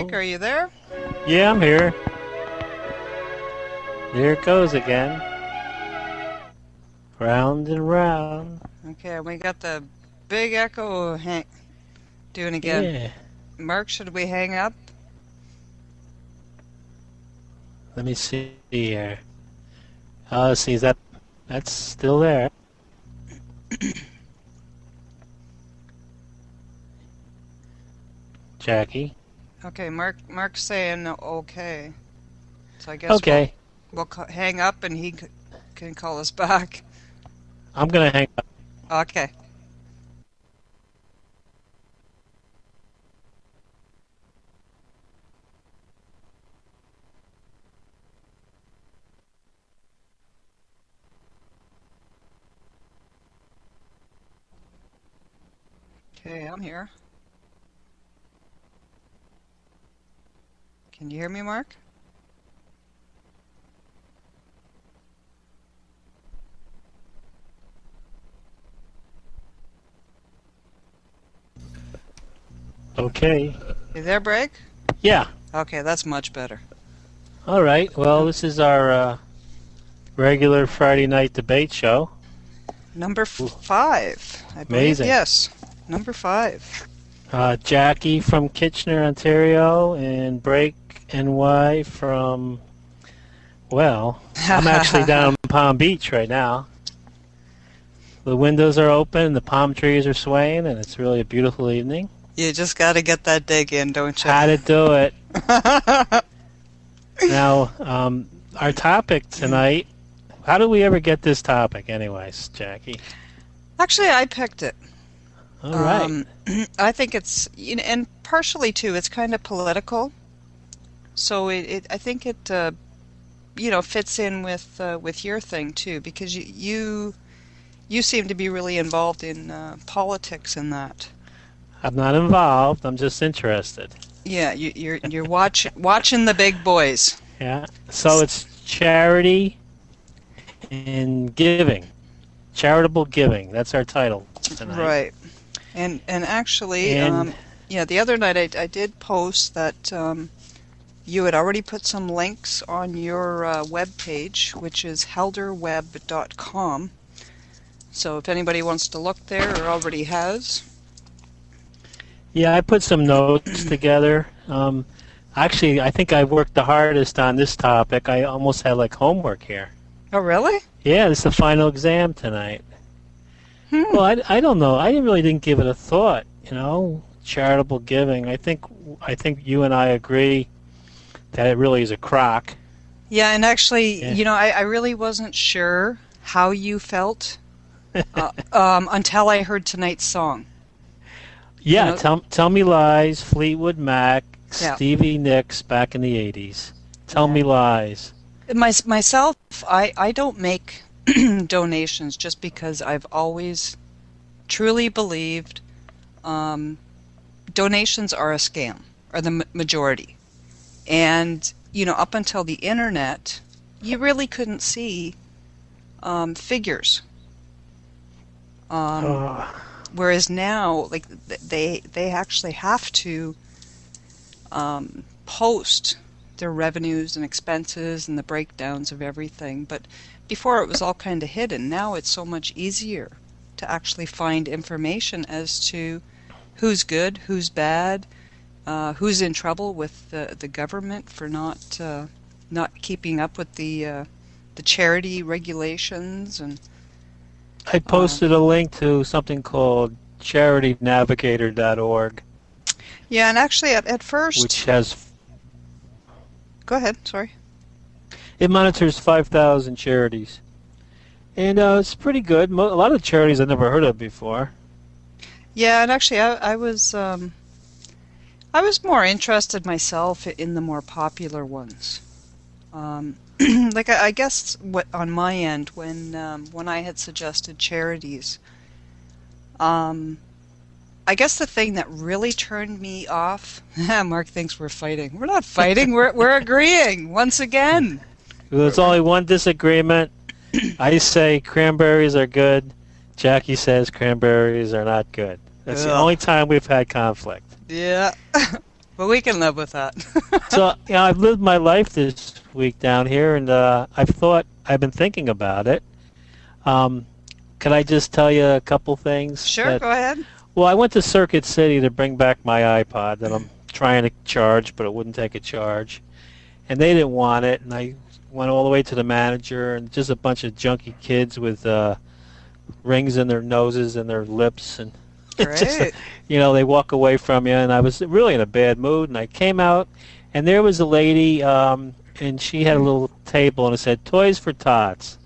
Oh. Are you there? Yeah, I'm here. There it goes again. Round and round. Okay, we got the big echo hang- doing again. Yeah. Mark, should we hang up? Let me see here. Uh, see, is that that's still there? Jackie. Okay, Mark. Mark's saying okay. So I guess Okay, we'll, we'll hang up and he c- can call us back. I'm gonna hang up. Okay. Okay, I'm here. Can you hear me, Mark? Okay. You there, Break? Yeah. Okay, that's much better. All right. Well, this is our uh, regular Friday night debate show. Number five. I believe. Amazing. Yes. Number five. Uh, Jackie from Kitchener, Ontario, and Break NY from, well, I'm actually down in Palm Beach right now. The windows are open, the palm trees are swaying, and it's really a beautiful evening. You just got to get that dig in, don't you? How to do it. Now, um, our topic tonight, how do we ever get this topic, anyways, Jackie? Actually, I picked it. All right. Um, I think it's, you know, and partially too, it's kind of political. So it, it I think it, uh, you know, fits in with uh, with your thing too, because you you, you seem to be really involved in uh, politics and that. I'm not involved, I'm just interested. Yeah, you, you're you're watch, watching the big boys. Yeah. So it's charity and giving. Charitable giving. That's our title tonight. Right. And and actually, And- um, yeah, the other night I, I did post that um, you had already put some links on your uh, web page, which is helderweb.com. So if anybody wants to look there or already has, Yeah, I put some notes together. Um, actually, I think I worked the hardest on this topic. I almost had like homework here. oh really? Yeah, it's the final exam tonight. Hmm. Well, I, I don't know. I really didn't give it a thought. You know, charitable giving. I think I think you and I agree that it really is a crock. Yeah, and actually, Yeah. you know, I, I really wasn't sure how you felt uh, um, until I heard tonight's song. Yeah, You know- tell tell me lies. Fleetwood Mac, Yeah. Stevie Nicks back in the '80s. Tell me lies. My, myself, I, I don't make donations just because I've always truly believed um, donations are a scam, or the majority. And, you know, up until the internet, you really couldn't see um, figures. Um, Oh, whereas now like they they actually have to um, post their revenues and expenses and the breakdowns of everything. But before it was all kind of hidden. Now it's so much easier to actually find information as to who's good who's bad uh, who's in trouble with the, the government for not uh, not keeping up with the uh, the charity regulations and I posted a link to something called charitynavigator.org, yeah and actually at, at first which has go ahead sorry it monitors 5,000 charities, and uh, it's pretty good. Mo- a lot of charities I've never heard of before. Yeah, and actually, I, I was um, I was more interested myself in the more popular ones. Um, like I, I guess what on my end when um, when I had suggested charities, um, I guess the thing that really turned me off. Mark thinks we're fighting. We're not fighting. we're we're agreeing once again. There's only one disagreement. I say cranberries are good. Jackie says cranberries are not good. That's the only time we've had conflict. Yeah. but we can live with that. so, you know, I've lived my life this week down here, and uh, I've thought, I've been thinking about it. Um, can I just tell you a couple things? Sure, that, go ahead. Well, I went to Circuit City to bring back my iPod that I'm trying to charge, but it wouldn't take a charge. And they didn't want it, and I went all the way to the manager, and just a bunch of junky kids with uh, rings in their noses and their lips, and just, you know, they walk away from you, and I was really in a bad mood, and I came out, and there was a lady, um, and she had a little table, and it said "Toys for Tots."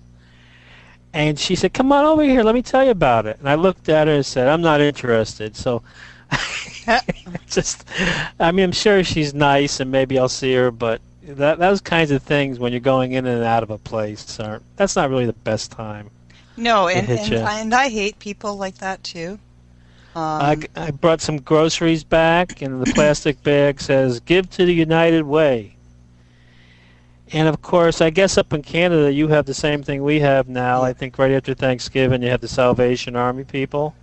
And she said, "Come on over here. Let me tell you about it." And I looked at her and said, "I'm not interested." So, just, I mean, I'm sure she's nice, and maybe I'll see her, but that those kinds of things when you're going in and out of a place aren't. That's not really the best time. No, and and, and I hate people like that too. Um, I, I brought some groceries back, and the plastic bag says "Give to the United Way." And of course, I guess up in Canada, you have the same thing we have now. I think right after Thanksgiving, you have the Salvation Army people.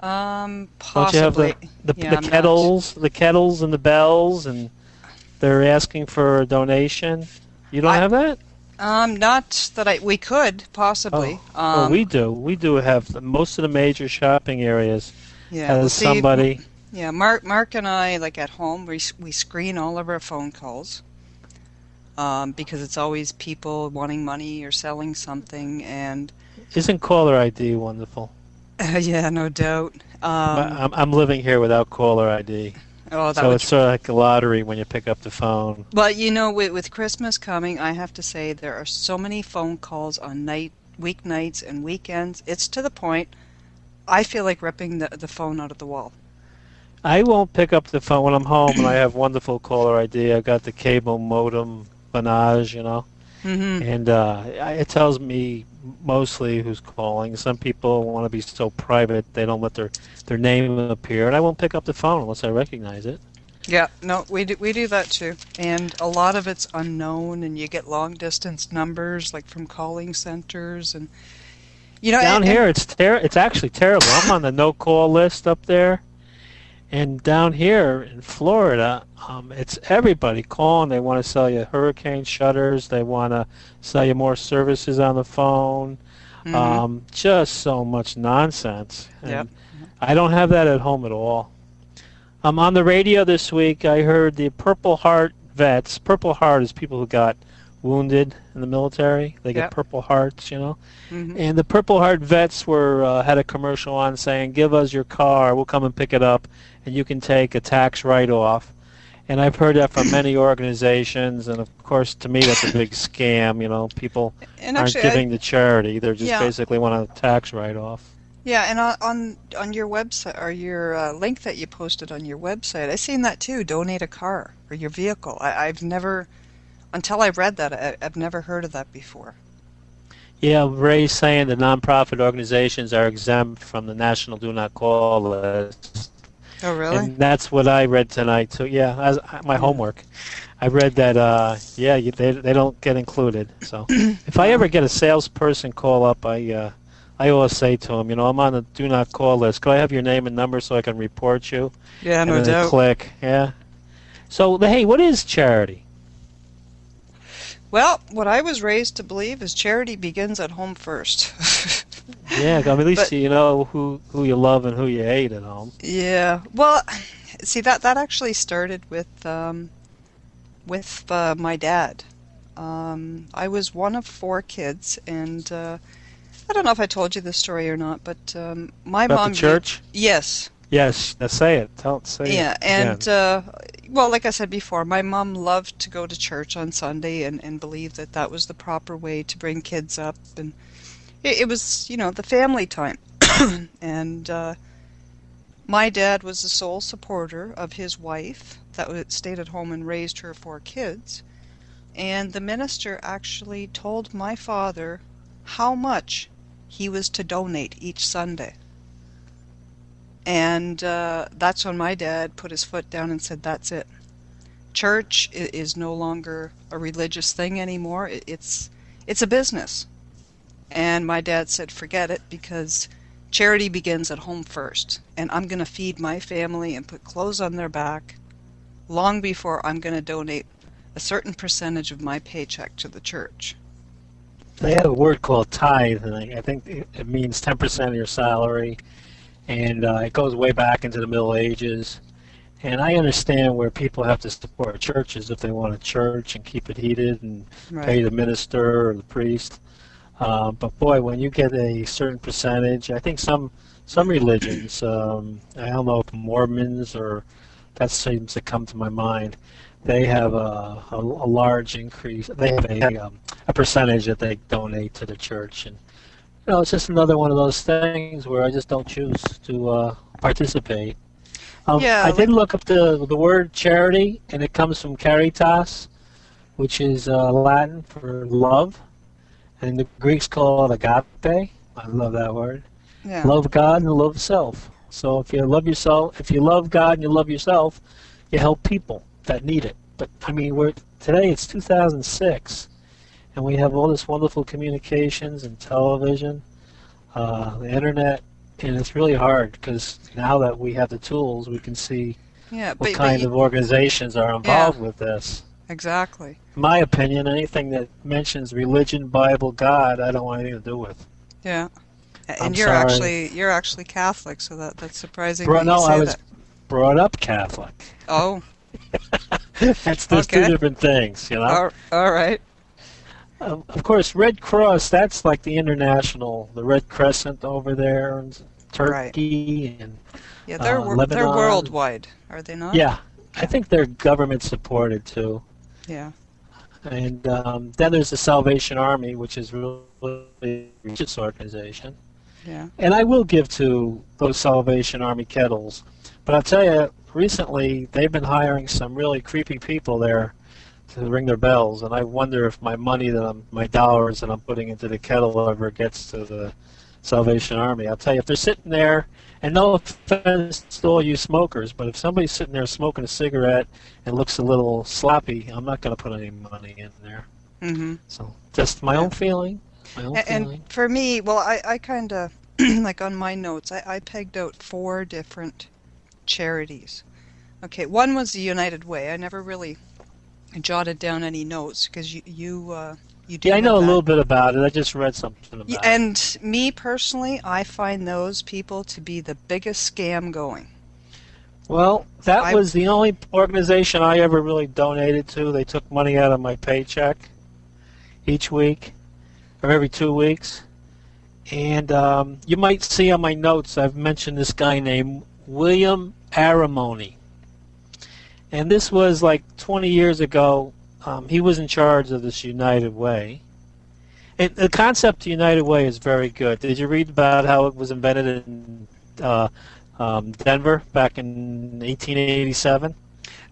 Um, possibly. Don't you have the the, yeah, the kettles, not... the kettles, and the bells, and they're asking for a donation. You don't I, have that? Um, not that I. We could possibly. Oh, um, well, we do. We do have most of the major shopping areas. Yeah, well, see, somebody. Yeah, Mark, Mark, and I, like at home, we we screen all of our phone calls um, because it's always people wanting money or selling something. And isn't caller ID wonderful? Yeah, no doubt. Um, I'm, I'm living here without caller ID. Oh, so it's sort of like a lottery when you pick up the phone. Well, you know, with, with Christmas coming, I have to say there are so many phone calls on night weeknights and weekends. It's to the point I feel like ripping the, the phone out of the wall. I won't pick up the phone when I'm home and I have wonderful caller ID. I got the cable modem Vonage, you know. Mm-hmm. And uh, it tells me mostly who's calling. Some people want to be so private they don't let their their name appear, and I won't pick up the phone unless I recognize it. Yeah, no, we do, we do that too, and a lot of it's unknown, and you get long distance numbers like from calling centers, and you know down and, here it's ter- it's actually terrible. I'm on the no call list up there, and down here in Florida, um, it's everybody calling. They want to sell you hurricane shutters. They want to sell you more services on the phone. Mm-hmm. Um, just so much nonsense. And yep. I don't have that at home at all. Um, on the radio this week, I heard the Purple Heart vets. Purple Heart is people who got wounded in the military. They get yep. Purple Hearts, you know. Mm-hmm. And the Purple Heart vets were uh, had a commercial on saying, "Give us your car, we'll come and pick it up, and you can take a tax write-off." And I've heard that from many organizations, and of course, to me, that's a big scam. You know, people and aren't actually, giving I, to charity; they're just yeah. basically want a tax write-off. Yeah, and on on, on your website or your uh, link that you posted on your website, I've seen that too. Donate a car or your vehicle. I, I've never, until I read that, I, I've never heard of that before. Yeah, Ray's saying the nonprofit organizations are exempt from the National Do Not Call list. Oh, really? And that's what I read tonight. So yeah, as my homework, I read that. Uh, yeah, you, they they don't get included. So if I ever get a salesperson call up, I uh, I always say to them, you know, I'm on the do not call list. Could I have your name and number so I can report you? Yeah, and no then doubt. Click. Yeah. So hey, what is charity? Well, what I was raised to believe is charity begins at home first. yeah, I mean, at least but, you know who who you love and who you hate at home. Yeah. Well, see that that actually started with um, with uh, my dad. Um, I was one of four kids, and uh, I don't know if I told you this story or not, but um, my About mom. the church. yes. Yes. Now say it. Tell say yeah, it. Yeah, and uh, well, like I said before, my mom loved to go to church on Sunday and and believed that that was the proper way to bring kids up, and it, it was you know the family time, and. Uh, my dad was the sole supporter of his wife that stayed at home and raised her four kids. And the minister actually told my father how much he was to donate each Sunday. And uh, that's when my dad put his foot down and said, That's it. Church is no longer a religious thing anymore. It's, it's a business. And my dad said, Forget it because charity begins at home first. And I'm going to feed my family and put clothes on their back long before I'm going to donate a certain percentage of my paycheck to the church. They have a word called tithe, and I, think it means 10% of your salary, and uh, it goes way back into the Middle Ages. And I understand where people have to support churches if they want a church and keep it heated and Right. pay the minister or the priest. Uh, but boy, when you get a certain percentage, I think some some religions, um, I don't know if Mormons or that seems to come to my mind, they have a, a, a large increase. They have a, um, a percentage that they donate to the church, and you know, it's just another one of those things where I just don't choose to uh, participate. Um, Yeah, I like- did look up the the word charity, and it comes from caritas, which is uh, Latin for love, and the Greeks call it agape. I love that word. Yeah. Love God and love self. So if you love yourself, if you love God and you love yourself, you help people that need it. But I mean, we're today it's 2006, and we have all this wonderful communications and television, uh, the internet, and it's really hard because now that we have the tools, we can see Yeah, what but, but kind you- of organizations are involved with this. exactly. In my opinion, anything that mentions religion, Bible, God, I don't want anything to do with. Yeah. And I'm you're sorry. actually you're actually Catholic, so that that's surprising. Bro, no, I was that. brought up Catholic. Oh, That's there's Okay. two different things, you know. all, all right. Of course, Red Cross. That's like the international, the Red Crescent over there, and Turkey, and Yeah, they're Uh, wor- they're worldwide, are they not? yeah, I think they're government supported too. Yeah. And um, then there's the Salvation Army, which is really a religious organization. Yeah. And I will give to those Salvation Army kettles. But I'll tell you, recently they've been hiring some really creepy people there to ring their bells, and I wonder if my money that I'm, my dollars that I'm putting into the kettle ever gets to the Salvation Army. I'll tell you, if they're sitting there, and no offense to all you smokers, but if somebody's sitting there smoking a cigarette and looks a little sloppy, I'm not going to put any money in there. Mm-hmm. So just my own feeling. My own And, feeling. and for me, well, I, I kind of like on my notes, I, I pegged out four different charities. Okay, one was the United Way. I never really jotted down any notes because you you uh, you do Yeah, I know a little bit about it. I just read something about Yeah, it. and me personally, I find those people to be the biggest scam going. Well, that I- was the only organization I ever really donated to. They took money out of my paycheck each week or every two weeks. And um, you might see on my notes, I've mentioned this guy named William Aramony. And this was like 20 years ago. Um, he was in charge of this United Way. And the concept of United Way is very good. Did you read about how it was invented in uh, um, Denver back in 1887?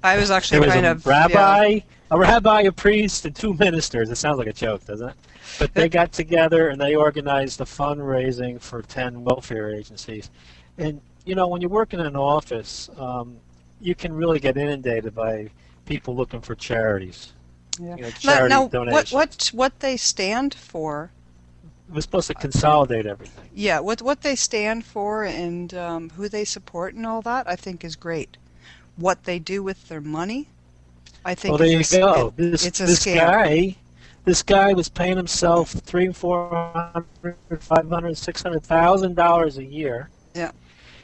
I was actually There was kind a of yeah. rabbi, a rabbi, a priest, and two ministers. It sounds like a joke, doesn't it? But they got together and they organized a fundraising for 10 welfare agencies. And, you know, when you work in an office, um, you can really get inundated by people looking for charities. Yeah. You know, Now, charity now what what what they stand for? Was supposed to consolidate everything. Yeah, what what they stand for and um, who they support and all that, I think is great. What they do with their money, I think. Well, there you go. it- this it's a this scam. guy, this guy was paying himself three, four hundred, five hundred, six hundred thousand dollars a year. Yeah.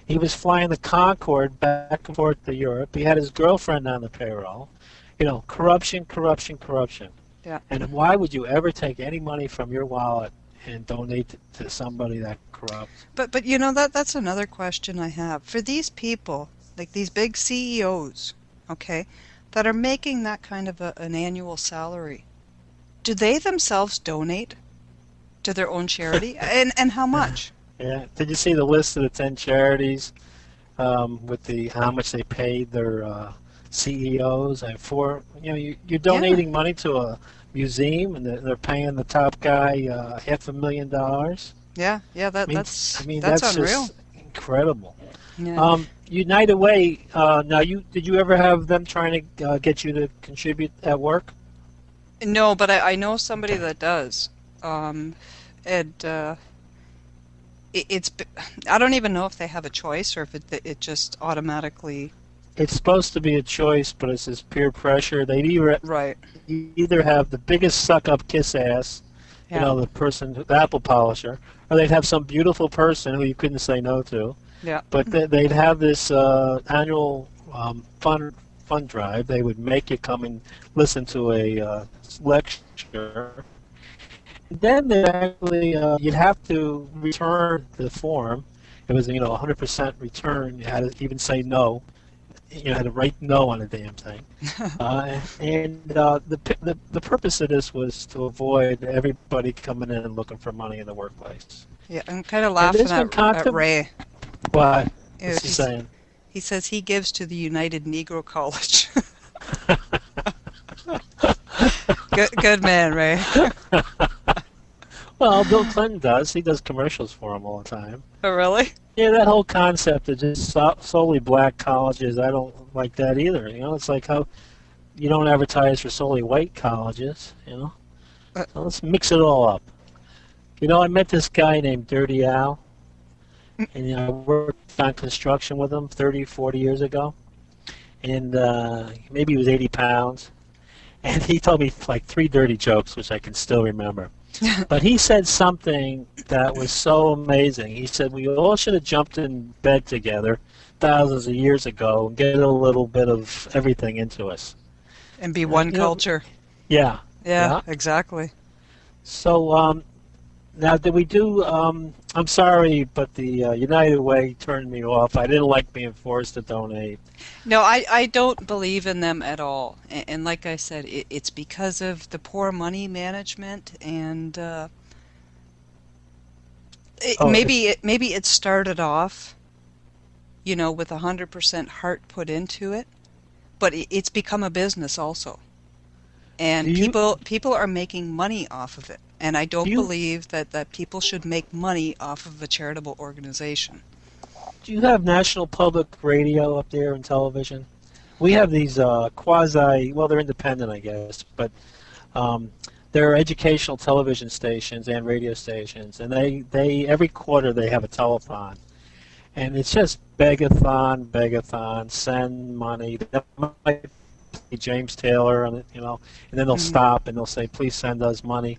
He was flying the Concorde back and forth to Europe. He had his girlfriend on the payroll. You know, corruption, corruption, corruption. Yeah. And why would you ever take any money from your wallet and donate to somebody that corrupts? But but you know that that's another question I have for these people, like these big CEOs, okay, that are making that kind of a, an annual salary. Do they themselves donate to their own charity, and and how much? Yeah. Did you see the list of the ten charities um, with the how much they paid their uh, CEOs and for you know you, you're donating money to a museum and they're, they're paying the top guy uh, half a million dollars. Yeah, yeah, that I mean, that's I mean that's, that's, unreal. just incredible. Yeah. Um, United Way. Uh, now you did you ever have them trying to uh, get you to contribute at work? No, but I, I know somebody that does. Um, and uh, it, it's I don't even know if they have a choice or if it it just automatically it's supposed to be a choice, but it's this peer pressure. They either Right. either have the biggest suck up kiss ass, Yeah. you know, the person, the apple polisher, or they'd have some beautiful person who you couldn't say no to. Yeah. But they, they'd have this uh, annual um, fund fund drive. They would make you come and listen to a uh, lecture. Then they actually uh, you'd have to return the form. It was you know 100% return. You had to even say no. You had to write no on the damn thing. uh, and uh, the, the the purpose of this was to avoid everybody coming in and looking for money in the workplace. Yeah, I'm kind of laughing at, at Ray. Why? What's he saying? He says he gives to the United Negro College. good, good man, Ray. Well, Bill Clinton does. He does commercials for him all the time. Oh, really? Yeah, that whole concept of just so- solely black colleges, I don't like that either. You know, it's like how you don't advertise for solely white colleges. You know, Uh. so let's mix it all up. You know, I met this guy named Dirty Al, and you know, I worked on construction with him 30, 40 years ago, and uh, maybe he was 80 pounds, and he told me like three dirty jokes, which I can still remember. But he said something that was so amazing. He said we all should have jumped in bed together thousands of years ago and get a little bit of everything into us. And be one know- culture. Yeah. Yeah, exactly. So um, now did we do? Um, I'm sorry, but the uh, United Way turned me off. I didn't like being forced to donate. No, I, I don't believe in them at all. And, and like I said, it, it's because of the poor money management and uh, it, Oh, maybe it maybe it started off, you know, with a hundred percent heart put into it, but it, it's become a business also, and you- people people are making money off of it. And I don't Do you- believe that, that people should make money off of a charitable organization. Do you have National Public Radio up there and television? We have these uh, quasi, well, they're independent, I guess, but um, they're educational television stations and radio stations, and they, they every quarter they have a telethon, and it's just begathon, begathon, send money. That might be James Taylor, and you know, and then they'll Mhm. stop and they'll say, "Please send us money."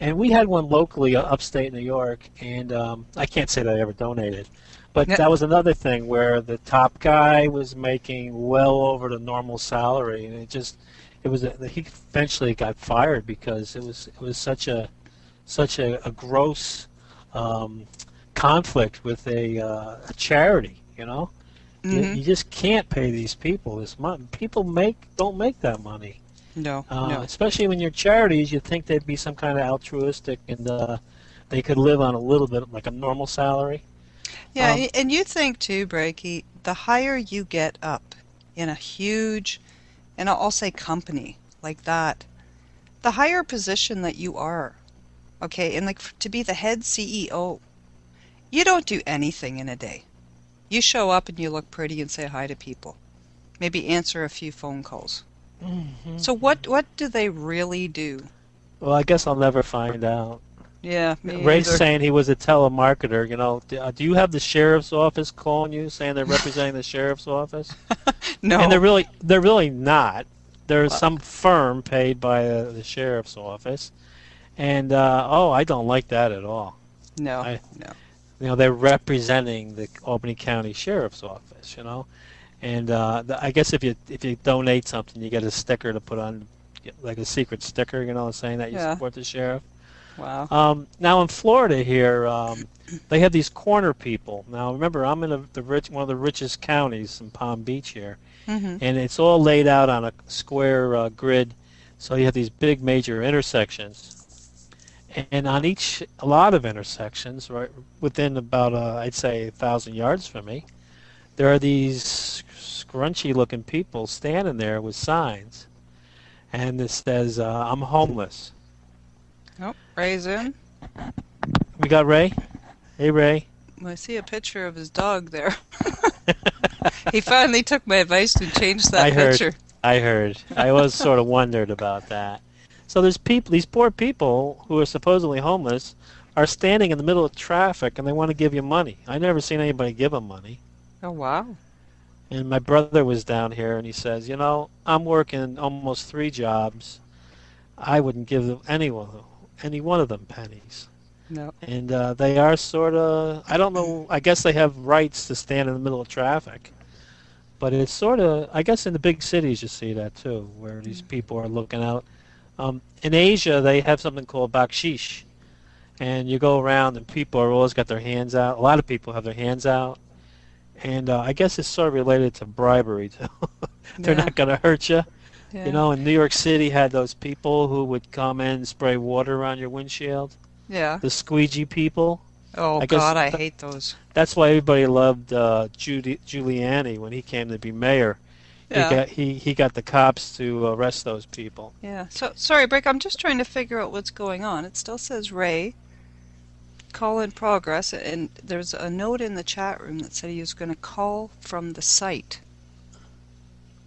And we had one locally, uh, upstate New York, and um, I can't say that I ever donated. But Yeah. that was another thing where the top guy was making well over the normal salary, and it just it was a, he eventually got fired because it was it was such a such a, a gross um, conflict with a, uh, a charity, you know. You, Mhm. you just can't pay these people this money. People make don't make that money. No, Uh, no. Especially when you're charities, you'd think they'd be some kind of altruistic and uh, they could live on a little bit like a normal salary. Yeah, Um, and you think too, Breaky, the higher you get up in a huge, and I'll say company like that, the higher position that you are. Okay, and like to be the head CEO, you don't do anything in a day. You show up and you look pretty and say hi to people. Maybe answer a few phone calls. Mm-hmm. So what what do they really do? Well, I guess I'll never find out. Yeah, me Ray's either. saying he was a telemarketer. You know, do, uh, you have the sheriff's office calling you saying they're representing the sheriff's office? no. And they're really they're really not. There's Well- some firm paid by uh, the sheriff's office, and uh, oh, I don't like that at all. no. I- no. you know they're representing the Albany County Sheriff's Office, you know, and uh, the, I guess if you if you donate something, you get a sticker to put on, like a secret sticker, you know, saying that you Yeah. support the sheriff. Wow. Um, now in Florida here, um, they have these corner people. Now remember, I'm in a, the rich one of the richest counties in Palm Beach here, hmm and it's all laid out on a square uh, grid, so you have these big major intersections. And on each, a lot of intersections, right within about, uh, I'd say, a thousand yards from me, there are these scrunchy-looking people standing there with signs, and this says, uh, "I'm homeless." Oh, Ray's in. We got Ray. Hey, Ray. I see a picture of his dog there. he finally took my advice and changed that I heard. picture. I heard. I was sort of wondered about that. So there's people, these poor people who are supposedly homeless, are standing in the middle of traffic and they want to give you money. I never seen anybody give them money. Oh wow. And my brother was down here, and he says, "You know, I'm working almost three jobs. I wouldn't give them any one, any one of them pennies." No. And uh, they are sort of, I don't know, I guess they have rights to stand in the middle of traffic. But it's sort of, I guess in the big cities you see that too, where these people are looking out. Um, in Asia, they have something called bakshish. And you go around and people are always got their hands out. A lot of people have their hands out. And uh, I guess it's sort of related to bribery too. They're Yeah. not going to hurt you. Yeah. You know, in New York City had those people who would come in and spray water on your windshield. Yeah. The squeegee people. Oh I God, I th- hate those. That's why everybody loved uh, Giudi- Giuliani when he came to be mayor. Yeah. He got he, he got the cops to arrest those people. Yeah. So sorry, Brick. I'm just trying to figure out what's going on. It still says Ray. Call in progress, and there's a note in the chat room that said he was going to call from the site.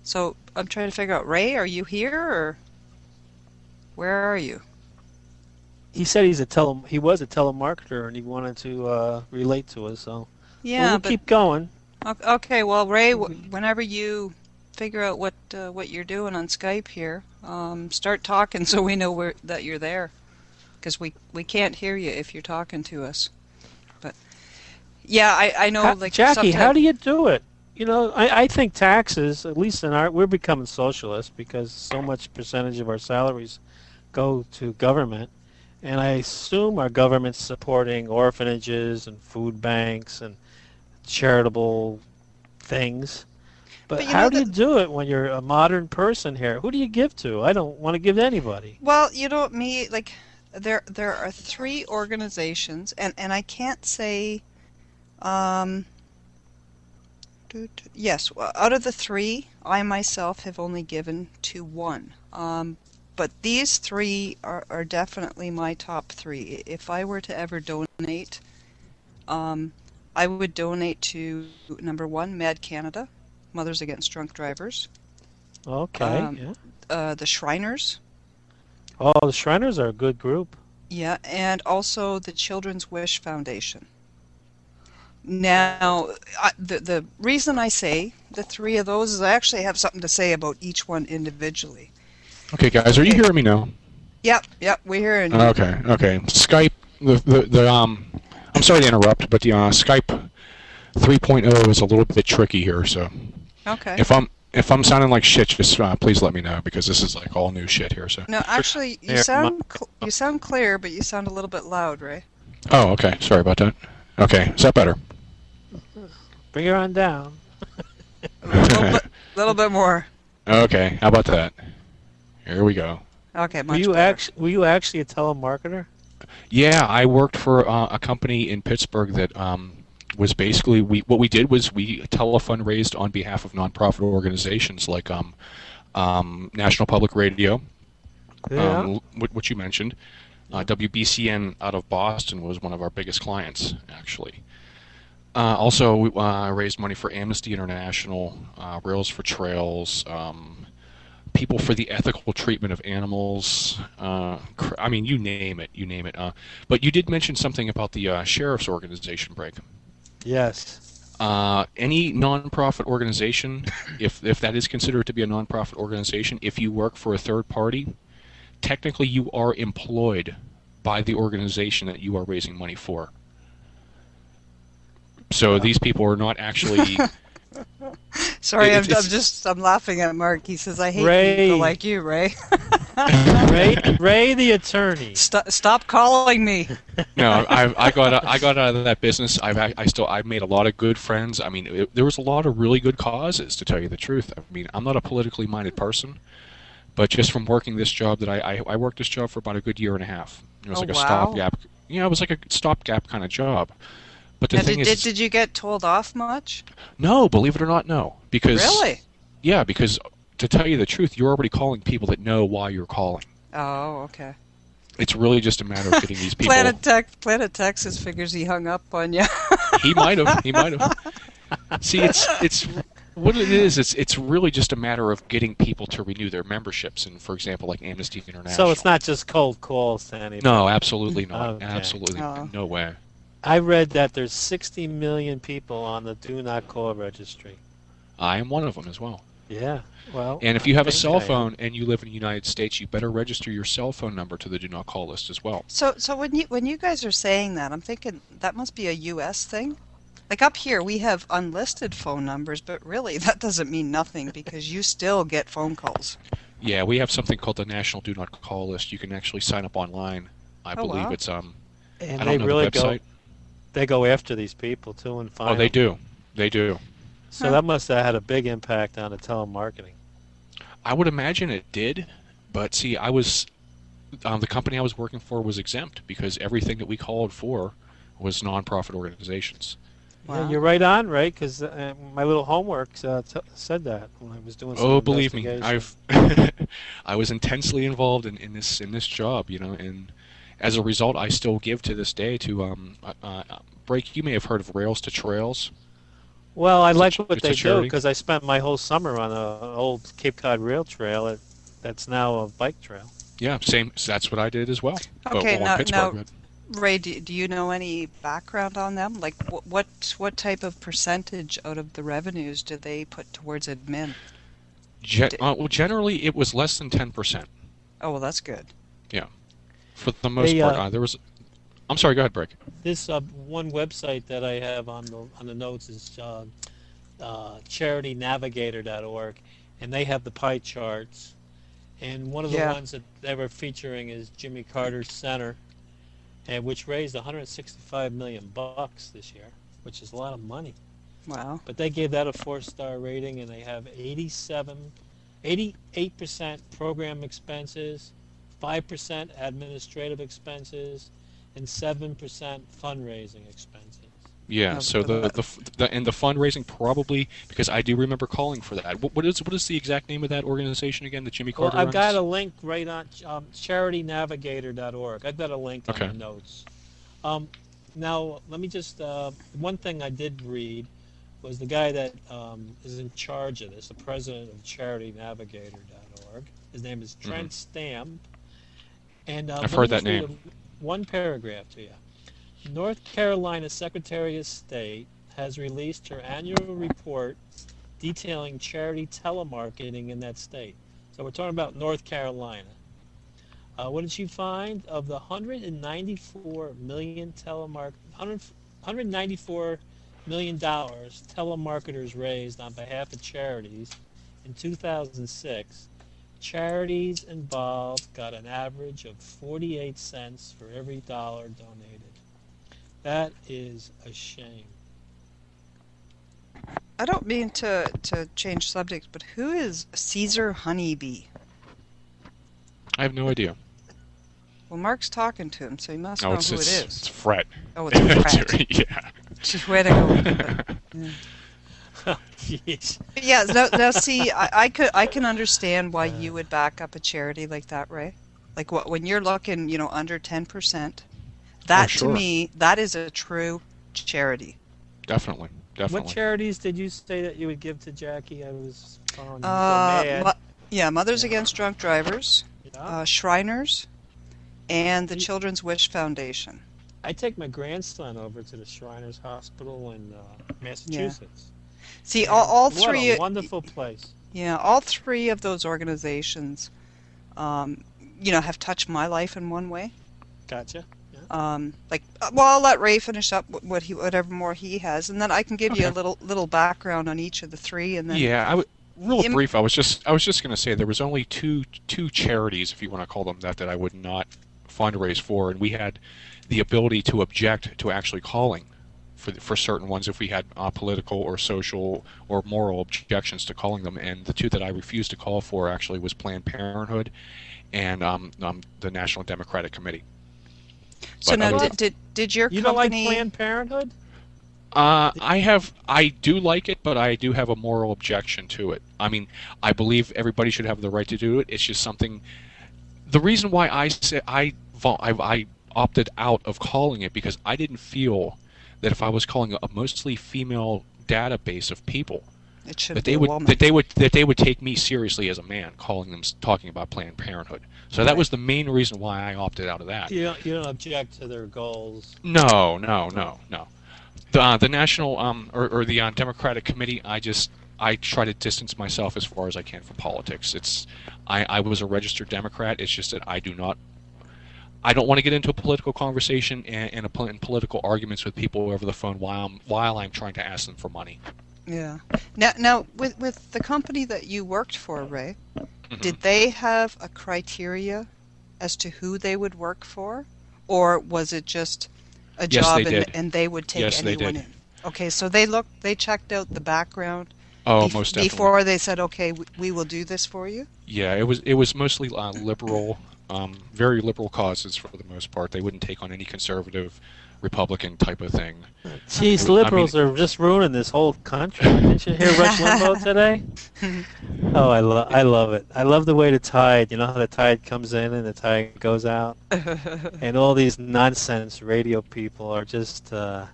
So I'm trying to figure out, Ray, are you here or where are you? He said he's a tele he was a telemarketer and he wanted to uh, relate to us. So Yeah, we'll but keep going. okay. Well, Ray, whenever you figure out what uh, what you're doing on Skype here, um, start talking so we know where that you're there, because we we can't hear you if you're talking to us. But yeah, I I know How- like Jackie, how do you do it? You know, I, I think taxes, at least in our, we're becoming socialists because so much percentage of our salaries go to government, and I assume our government's supporting orphanages and food banks and charitable things. But, But how do you do it when you're a modern person here? Who do you give to? I don't want to give to anybody. Well, you know, me like there there are three organizations, and and I can't say, um, yes, well, out of the three, I myself have only given to one. Um, but these three are are definitely my top three. If I were to ever donate, um, I would donate to number one, MADD Canada, Mothers Against Drunk Drivers, Okay. Um, yeah. uh, the Shriners. Oh, the Shriners are a good group. Yeah, and also the Children's Wish Foundation. Now, I, the the reason I say the three of those is I actually have something to say about each one individually. Okay, guys, are you hearing me now? Yep, yep, we're hearing you. Okay, okay. Skype, the, the, the um, I'm sorry to interrupt, but the uh, Skype 3.0 is a little bit tricky here. So Okay. if I'm if I'm sounding like shit, just uh, please let me know because this is like all new shit here. So No, actually, you There, sound cl- you sound clear, but you sound a little bit loud, Ray. oh, okay. Sorry about that. Okay, is that better? Bring her on down. A little bit, little bit more. Okay, how about that? Here we go. Okay, Were you actually were you actually a telemarketer? Yeah, I worked for uh, a company in Pittsburgh that um, was basically we what we did was we telefundraised on behalf of nonprofit organizations like um, um, National Public Radio, um, wh- which you mentioned. Uh, WBCN out of Boston was one of our biggest clients, actually. Uh, also, we uh, raised money for Amnesty International, uh, Rails for Trails, um, people for the ethical treatment of animals. Uh, cr- I mean, you name it, you name it. Uh, but you did mention something about the uh, sheriff's organization break. Yes. Uh, any nonprofit organization, if if that is considered to be a nonprofit organization, if you work for a third party, technically you are employed by the organization that you are raising money for. So these people are not actually. Sorry, It- I'm, I'm just I'm laughing at Mark. He says I hate Ray. people like you, Ray. Ray, Ray the attorney. Stop, stop calling me. no, I I got out- I got out of that business. I've I still I've made a lot of good friends. I mean, it, there was a lot of really good causes to tell you the truth. I mean, I'm not a politically minded person, but just from working this job that I I, I worked this job for about a good year and a half. It was Oh, like a wow. stopgap. Yeah, it was like a stopgap kind of job. But the Now, thing did, is, did, did you get told off much? no, believe it or not, no, because Really? yeah, because to tell you the truth, you're already calling people that know why you're calling. Oh, okay. It's really just a matter of getting these people. Planet Tech, Planet Texas figures he hung up on you. he might have. He might have. See, it's it's what it is. It's it's really just a matter of getting people to renew their memberships, and for example, like Amnesty International. So it's not just cold calls to anybody. No, absolutely not. Okay. Absolutely, Oh. no way. I read that there's 60 million people on the Do Not Call registry. I am one of them as well. Yeah. Well. And if you have a cell phone and you live in the United States, you better register your cell phone number to the do not call list as well. So, so when you when you guys are saying that, I'm thinking that must be a U.S. thing. Like up here, we have unlisted phone numbers, but really that doesn't mean nothing because you still get phone calls. Yeah, we have something called the National Do Not Call List. You can actually sign up online. I Oh, believe wow. it's um. and I they don't know really the go. Website. They go after these people too and find. Oh, they them. do. They do. So Huh. that must have had a big impact on the telemarketing. I would imagine it did, but see, I was um, the company I was working for was exempt because everything that we called for was nonprofit organizations. Wow. Yeah, you're right on, right? Because uh, my little homework uh, t- said that when I was doing. Some Oh, believe me. I've I was intensely involved in, in this in this job, you know, and as a result, I still give to this day to um uh, uh, break. You may have heard of Rails to Trails. Well, I It's like ch- what it's a they do because I spent my whole summer on a, an old Cape Cod rail trail that, that's now a bike trail. Yeah, same. That's what I did as well. but Okay, along now- Pittsburgh, now- Ray, do, do you know any background on them? Like, what, what what type of percentage out of the revenues do they put towards admin? Ge- d- uh, well, generally, it was less than ten percent Oh, well, that's good. For the most Hey, part. uh, Uh, there was. I'm sorry. Go ahead, Break. This uh, one website that I have on the on the notes is uh, uh, charitynavigator.org, and they have the pie charts. And one of the Yeah. ones that they were featuring is Jimmy Carter Center, and which raised 165 million bucks this year, which is a lot of money. Wow. But they gave that a four-star rating, and they have 87, 88% program expenses, 5% administrative expenses, and 7% fundraising expenses. Yeah. So the, the the and the fundraising probably because I do remember calling for that. What, what is what is the exact name of that organization again? That Jimmy Well, Carter I've got a link right on um, charitynavigator.org. I've got a link Okay. on the notes. Um, now, let me just, uh, one thing I did read was the guy that um, is in charge of this, the president of charitynavigator.org. His name is Trent Stamp. And uh. I've heard that name. one paragraph to you. North Carolina Secretary of State has released her annual report detailing charity telemarketing in that state. So we're talking about North Carolina. Uh, what did she find? Of the 194 million telemark 100, 194 million dollars telemarketers raised on behalf of charities in 2006, charities involved got an average of 48 cents for every dollar donated. That is a shame. I don't mean to to change subjects, but who is Caesar Honeybee? I have no idea. Well, Mark's talking to him, so he must No, know it's who it's, it it's is. Fred. Oh, it's Fred. yeah. Just way to go. But- Jeez. Yeah, no, now see, I, I could I can understand why you would back up a charity like that, Ray. Like what when you're looking, you know, under ten percent. That to sure. me, that is a true charity. Definitely. Definitely. What charities did you say that you would give to Jackie? I was on Uh, MADD. mo- yeah, Mothers Yeah. Against Drunk Drivers, Yeah. uh, Shriners, and the You- Children's Wish Foundation. I take my grandson over to the Shriners Hospital in uh, Massachusetts. See, all, all What three. a wonderful place. Yeah, all three of those organizations, um, you know, have touched my life in one way. Gotcha. Um, like, uh, well, I'll let Ray finish up what he, whatever more he has, and then I can give you a little little background on each of the three, and then Yeah, I w- real Im- brief. I was just I was just going to say there was only two two charities, if you want to call them that, that I would not fundraise for, and we had the ability to object to actually calling for the, for certain ones if we had uh, political or social or moral objections to calling them. And the two that I refused to call for actually was Planned Parenthood and um, um, the National Democratic Committee. So But now, did, did did your You don't like? Planned Parenthood? Uh, I have, I do like it, but I do have a moral objection to it. I mean, I believe everybody should have the right to do it. It's just something. The reason why I say I, I, I opted out of calling it because I didn't feel that if I was calling a mostly female database of people it should that be they a would woman. that they would that they would take me seriously as a man calling them talking about Planned Parenthood. So that was the main reason why I opted out of that. You don't, you don't object to their goals. No, no, no, no. The uh, the national um or, or the uh, Democratic Committee, I just I try to distance myself as far as I can from politics. It's I, I was a registered Democrat. It's just that I do not. I don't want to get into a political conversation and, and, a, and political arguments with people over the phone while I'm while I'm trying to ask them for money. Yeah. Now, now with with the company that you worked for, Ray, mm-hmm. did they have a criteria as to who they would work for, or was it just a yes, job and, and, they would take yes, anyone in? Okay, so they looked, they checked out the background. Oh, bef- most definitely. Before they said, "Okay, we, we, will do this for you." Yeah, it was it was mostly uh, liberal, um, very liberal causes for the most part. They wouldn't take on any conservative Republican type of thing. Jeez, liberals I mean, are just ruining this whole country. Didn't you hear Rush Limbaugh today? oh, I love, I love it. I love the way the tide. You know how the tide comes in and the tide goes out, and all these nonsense radio people are just, uh,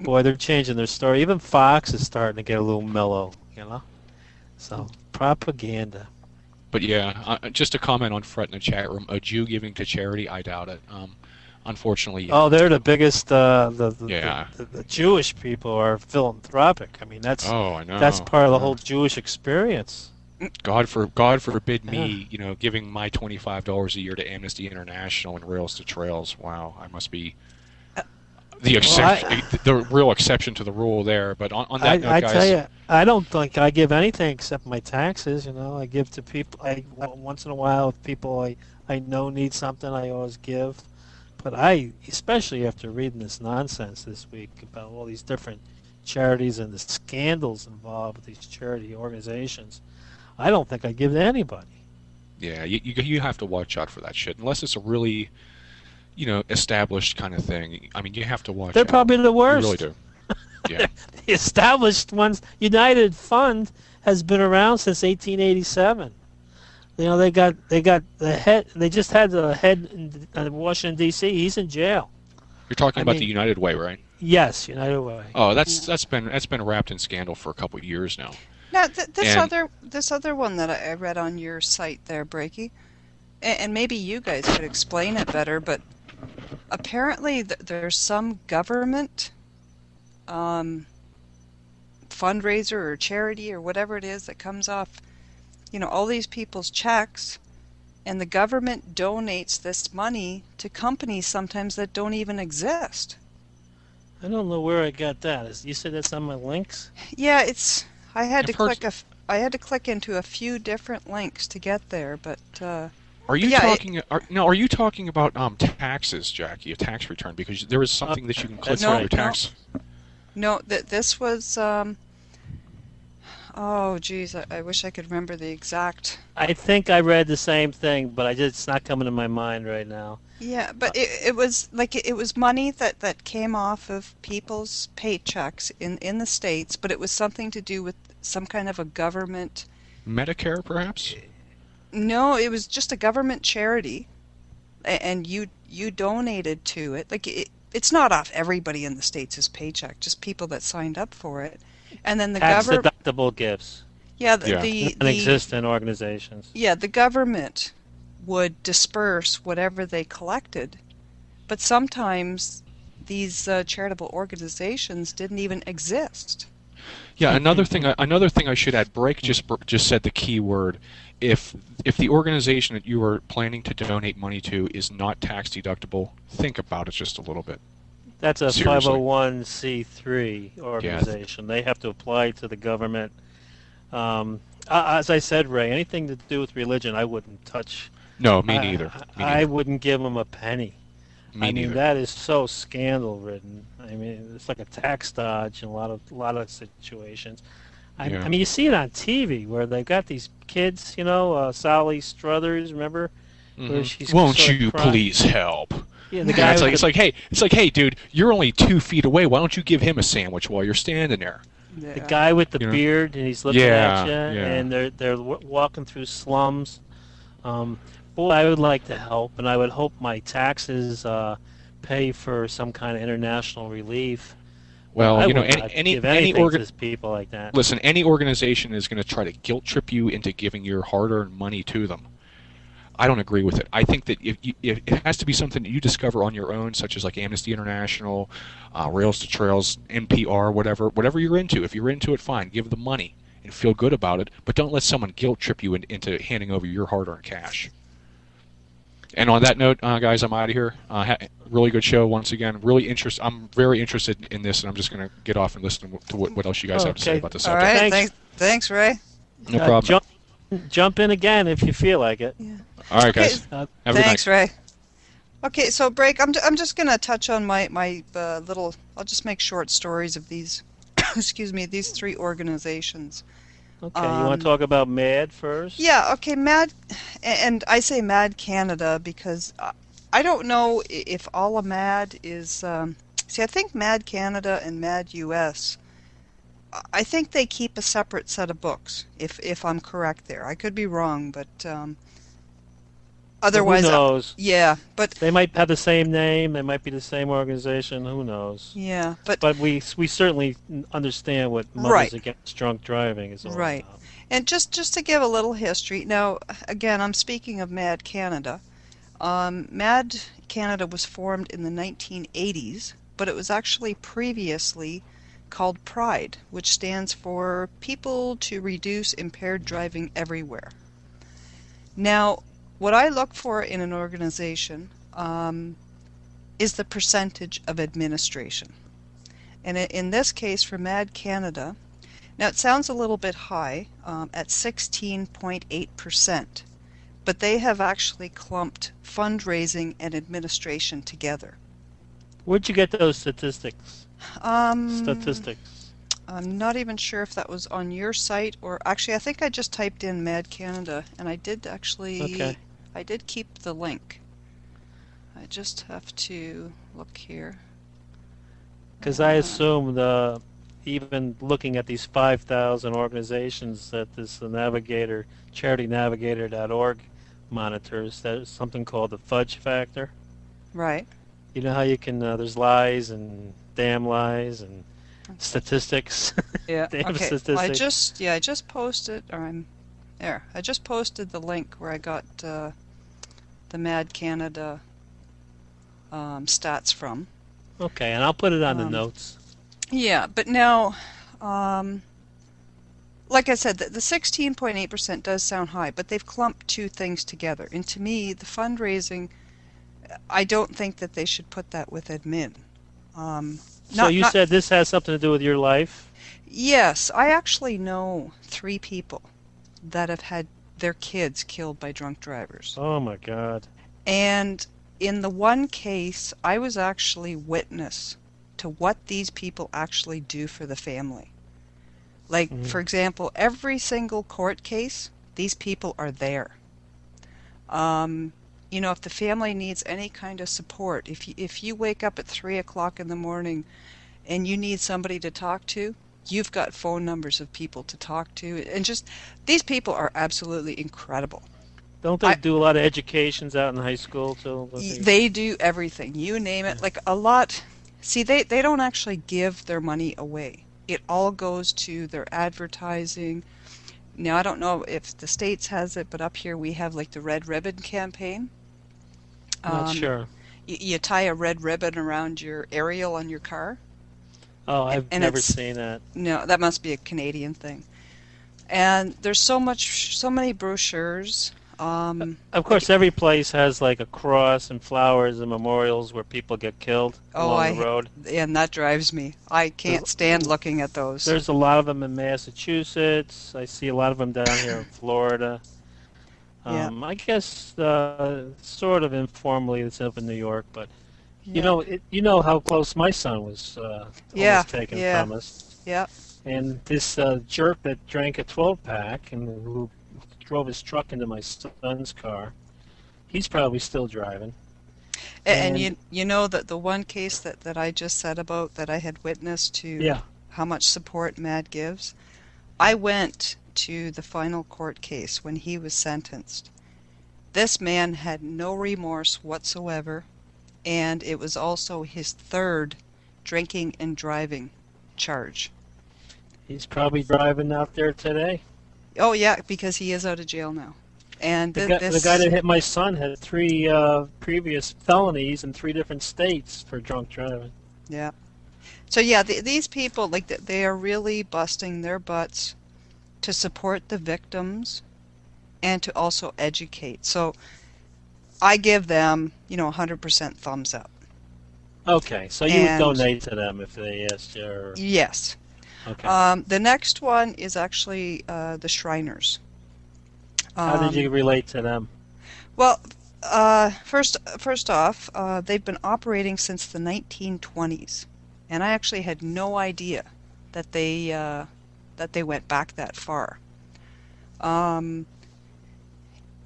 boy, they're changing their story. Even Fox is starting to get a little mellow. You know, so propaganda. But yeah, uh, just a comment on Fred in the chat room. A Jew giving to charity, I doubt it. Um, unfortunately. Oh, they're the biggest. Uh, the, the, yeah. The, the, Jewish people are philanthropic. I mean, that's oh, I know. That's part of the whole Jewish experience. God for God forbid yeah. me, you know, giving my twenty five dollars a year to Amnesty International and Rails to Trails. Wow, I must be the exception, well, I, the real exception to the rule there. But on, on that I, note, I guys, tell you, I don't think I give anything except my taxes. You know, I give to people. I once in a while, if people I I know need something, I always give. But I, especially after reading this nonsense this week about all these different charities and the scandals involved with these charity organizations, I don't think I give to anybody. Yeah, you, you, you have to watch out for that shit unless it's a really, you know, established kind of thing. I mean, you have to watch. They're out. probably the worst. You really do. Yeah. the established ones. United Fund has been around since 1887. You know, they got they got the head. They just had the head in uh, Washington D.C. He's in jail. You're talking I about mean, the United Way, right? Yes, United Way. Oh, that's that's been that's been wrapped in scandal for a couple of years now. Now, th- this and, other this other one that I read on your site there, Breaky, and, and maybe you guys could explain it better, but apparently th- there's some government um, fundraiser or charity or whatever it is that comes off you know, all these people's checks, and the government donates this money to companies sometimes that don't even exist. I don't know where I got that. You said that's on my links? Yeah, it's. I had I've to click a. I had to click into a few different links to get there, but. Uh, are you yeah, talking? It, are, no, are you talking about um, taxes, Jackie? A tax return because there is something uh, that you can click no, on your tax. No, no th- this was. Um, Oh, geez, I, I, wish I could remember the exact. I think I read the same thing, but I just it's not coming to my mind right now. Yeah, but it, it was like it was money that, that came off of people's paychecks in, in the states, but it was something to do with some kind of a government. Medicare, perhaps. No, it was just a government charity, and you you donated to it. Like it, it's not off everybody in the states' paycheck, just people that signed up for it and then the tax government deductible gifts. Yeah, the, yeah. the, the exist organizations. Yeah, the government would disperse whatever they collected, but sometimes these uh, charitable organizations didn't even exist. Yeah, another thing. Another thing I should add. Break just just said the key word. If if the organization that you are planning to donate money to is not tax deductible, think about it just a little bit. That's a 501c3 organization. Yeah. They have to apply to the government. Um, as I said, Ray, anything to do with religion, I wouldn't touch. No, me neither. Me neither. I wouldn't give them a penny. Me I neither. mean, that is so scandal-ridden. I mean, it's like a tax dodge in a lot of a lot of situations. I, yeah. I mean, you see it on TV where they've got these kids, you know, uh, Sally Struthers, remember? Mm-hmm. Won't you crying. please help? Yeah, the guy. it's like the... it's like hey, it's like hey, dude, you're only two feet away. Why don't you give him a sandwich while you're standing there? Yeah. The guy with the you beard know? and he's looking yeah, at you, yeah. and they're they're walking through slums. Um, boy, I would like to help, and I would hope my taxes uh, pay for some kind of international relief. Well, I you know, any any, any organ- people like that. Listen, any organization is going to try to guilt trip you into giving your hard-earned money to them. I don't agree with it. I think that if, you, if it has to be something that you discover on your own, such as like Amnesty International, uh, Rails to Trails, NPR, whatever, whatever you're into. If you're into it, fine, give the money and feel good about it, but don't let someone guilt trip you in, into handing over your hard-earned cash. And on that note, uh, guys, I'm out of here. Uh, ha- really good show once again. Really interest. I'm very interested in this, and I'm just going to get off and listen to what, what else you guys have to say about the All subject. right. Thanks. Thanks, thanks, Ray. No Uh, problem. Jump, jump in again if you feel like it. Yeah. All right, guys. Have a good Thanks, night. Ray. Okay, so break. I'm, I'm just going to touch on my my uh, little. I'll just make short stories of these. excuse me, these three organizations. Okay, you Um, want to talk about MADD first? Yeah. Okay, MADD, and I say MADD Canada because I- I don't know if all of MADD is. Um, see, I think MADD Canada and MADD US. I think they keep a separate set of books. If if I'm correct there, I could be wrong, but um, otherwise, Who knows? yeah. But They might have the same name. They might be the same organization. Who knows? yeah, but But we we certainly understand what Mothers Right. Against Drunk Driving is all Right. about. And just just to give a little history, now again, I'm speaking of MADD Canada. Um, MADD Canada was formed in the 1980s, but it was actually previously called Pride, which stands for People to Reduce Impaired Driving Everywhere. Now, what I look for in an organization um, is the percentage of administration. And in this case, for MADD Canada, now, it sounds a little bit high um, at 16.8%, but they have actually clumped fundraising and administration together. Where'd you get those statistics? Um, Statistics. I'm not even sure if that was on your site or actually, I think I just typed in MADD Canada and I did actually, Okay. I did keep the link. I just have to look here. Because I assume the even looking at these 5,000 organizations that this Navigator, CharityNavigator.org monitors, there's something called the fudge factor. Right. You know how you can, uh, there's lies and damn lies and statistics. Yeah. Have okay. Well, I just yeah, I just posted or I'm there. I just posted the link where I got uh, the MADD Canada um, stats from. okay, and I'll put it on the Um, notes. Yeah, but now, um, like I said, the, the 16.8% does sound high, but they've clumped two things together. And to me, the fundraising, I don't think that they should put that with admin. Um, So not- you not- said this has something to do with your life? Yes, I actually know three people that have had their kids killed by drunk drivers. Oh my God. And in the one case, I was actually witness to what these people actually do for the family. Like, Mhm. for example, every single court case, these people are there. Um, you know, if the family needs any kind of support, if you, if you wake up at three o'clock in the morning and you need somebody to talk to, you've got phone numbers of people to talk to, and just these people are absolutely incredible. Don't they I- do a lot of educations out in high school too? They? They do everything. You name it. Like a lot. See, they, they don't actually give their money away. It all goes to their advertising. Now, I don't know if the States has it, but up here we have like the Red Ribbon campaign. Not Um, sure. You, you tie a red ribbon around your aerial on your car. Oh, I've and never seen that. No, that must be a Canadian thing. And there's so much, so many brochures. Um, Of course, every place has like a cross and flowers and memorials where people get killed Oh, along I- the road. and that drives me. I can't There's- stand looking at those. There's a lot of them in Massachusetts. I see a lot of them down here in Florida. Yeah. Um, I guess uh, sort of informally it's up in New York, but Yeah. you know, it, you know how close my son was uh, Yeah, taken yeah. from us. Yeah. And this uh, jerk that drank a 12 pack and who drove his truck into my son's car, he's probably still driving. And, And- you you know that the one case that, that I just said about that I had witnessed to Yeah. how much support MADD gives, I went to the final court case when he was sentenced. This man had no remorse whatsoever, and it was also his third drinking and driving charge. He's probably driving out there today. Oh yeah, because he is out of jail now. And The guy, this the guy that hit my son had three uh, previous felonies in three different states for drunk driving. Yeah. So yeah, th these people like they are really busting their butts to support the victims and to also educate. So I give them, you know, 100% thumbs up. Okay, so you And- would donate to them if they asked you. Or, Yes. okay. Um, the next one is actually uh, the Shriners. How did Um, you relate to them? Well, uh, first, first off, uh, they've been operating since the 1920s, and I actually had no idea that they uh, that they went back that far. Um,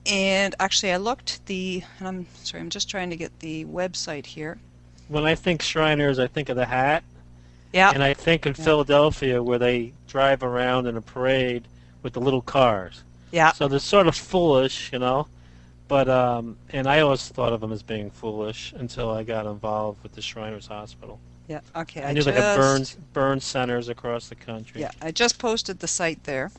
and actually, I looked the, and I'm sorry, I'm just trying to get the website here. When I think Shriners, I think of the hat, Yeah, and I think in Yeah. Philadelphia where they drive around in a parade with the little cars. yeah, So they're sort of foolish, you know. But um, and I always thought of them as being foolish until I got involved with the Shriners Hospital. yeah. Okay, I, knew they had burn burn centers across the country. Yeah, I just posted the site there.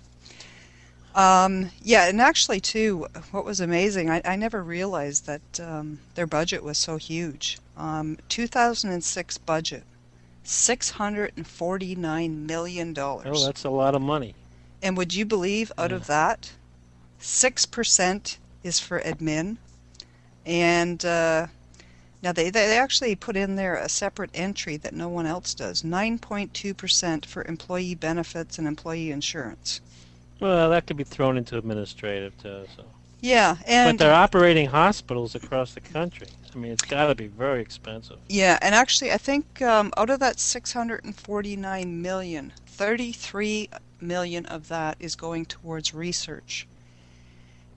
Um, yeah, and actually, too, what was amazing, I, I never realized that um, their budget was so huge. Um, 2006 budget, $649 million. Oh, that's a lot of money. and would you believe out of that, 6% is for admin? And uh, now they, they actually put in there a separate entry that no one else does 9.2% for employee benefits and employee insurance. Well, that could be thrown into administrative too. So. Yeah, But they're operating hospitals across the country. I mean, it's got to be very expensive. yeah, and actually, I think um, out of that 649 million, 33 million of that is going towards research.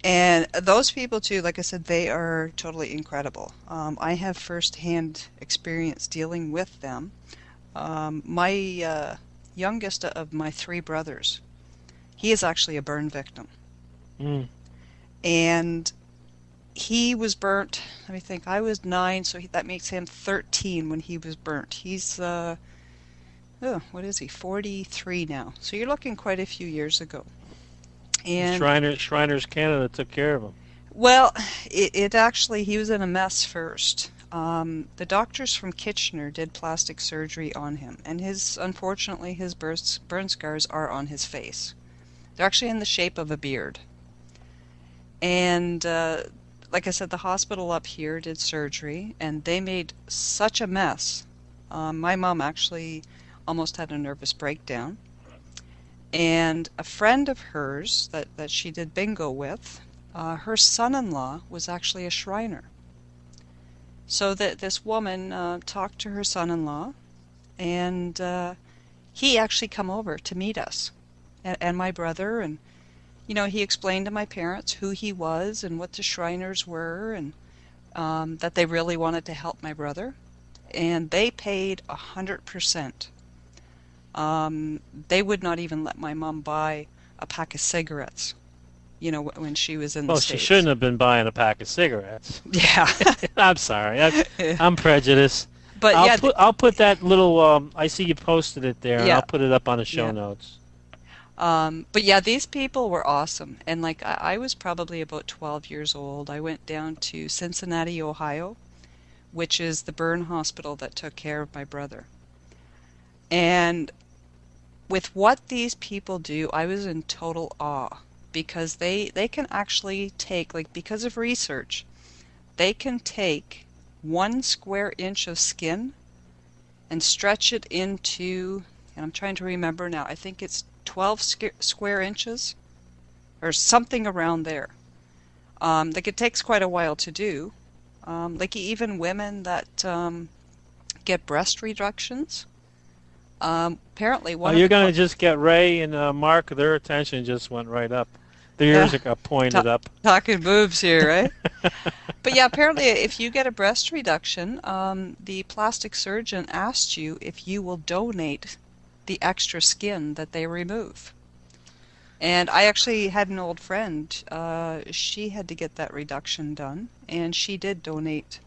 And those people too, like I said, they are totally incredible. Um, I have firsthand experience dealing with them. Um, my uh, youngest of my three brothers, he is actually a burn victim. Mm. and he was burnt. Let me think. I was nine, so he, that makes him 13 when he was burnt. He's, uh, oh, what is he? 43 now. So you're looking quite a few years ago. And Shriners, Shriners Canada took care of him. well, it, it actually he was in a mess first. Um, the doctors from Kitchener did plastic surgery on him, and his unfortunately his burn, burn scars are on his face. They're actually in the shape of a beard. And uh, like I said, the hospital up here did surgery, and they made such a mess. Um, my mom actually almost had a nervous breakdown. And a friend of hers that, that she did bingo with, uh, her son-in-law was actually a Shriner. So that this woman uh, talked to her son-in-law, and uh, he actually come over to meet us, and, and my brother, and you know he explained to my parents who he was and what the Shriners were, and um, that they really wanted to help my brother, and they paid a hundred percent. Um, they would not even let my mom buy a pack of cigarettes, you know, when she was in the Well, the she shouldn't have been buying a pack of cigarettes. Yeah. I'm sorry. I, I'm prejudiced. but I'll yeah, put I'll put that little. Um, I see you posted it there, and Yeah. I'll put it up on the show Yeah. notes. Um, but yeah, these people were awesome. And like I, I was probably about 12 years old. I went down to Cincinnati, Ohio, which is the burn hospital that took care of my brother. And with what these people do, I was in total awe because they they can actually take like because of research, they can take one square inch of skin and stretch it into and I'm trying to remember now. I think it's 12 square inches or something around there. Um, like it takes quite a while to do. Um, like even women that um, get breast reductions. Um, apparently, one. Oh, you're gonna que- just get Ray and uh, Mark. Their attention just went right up. Their ears Yeah. got pointed Ta- up. talking boobs here, right? but yeah, apparently, if you get a breast reduction, um, the plastic surgeon asked you if you will donate the extra skin that they remove. And I actually had an old friend. Uh, she had to get that reduction done, and she did donate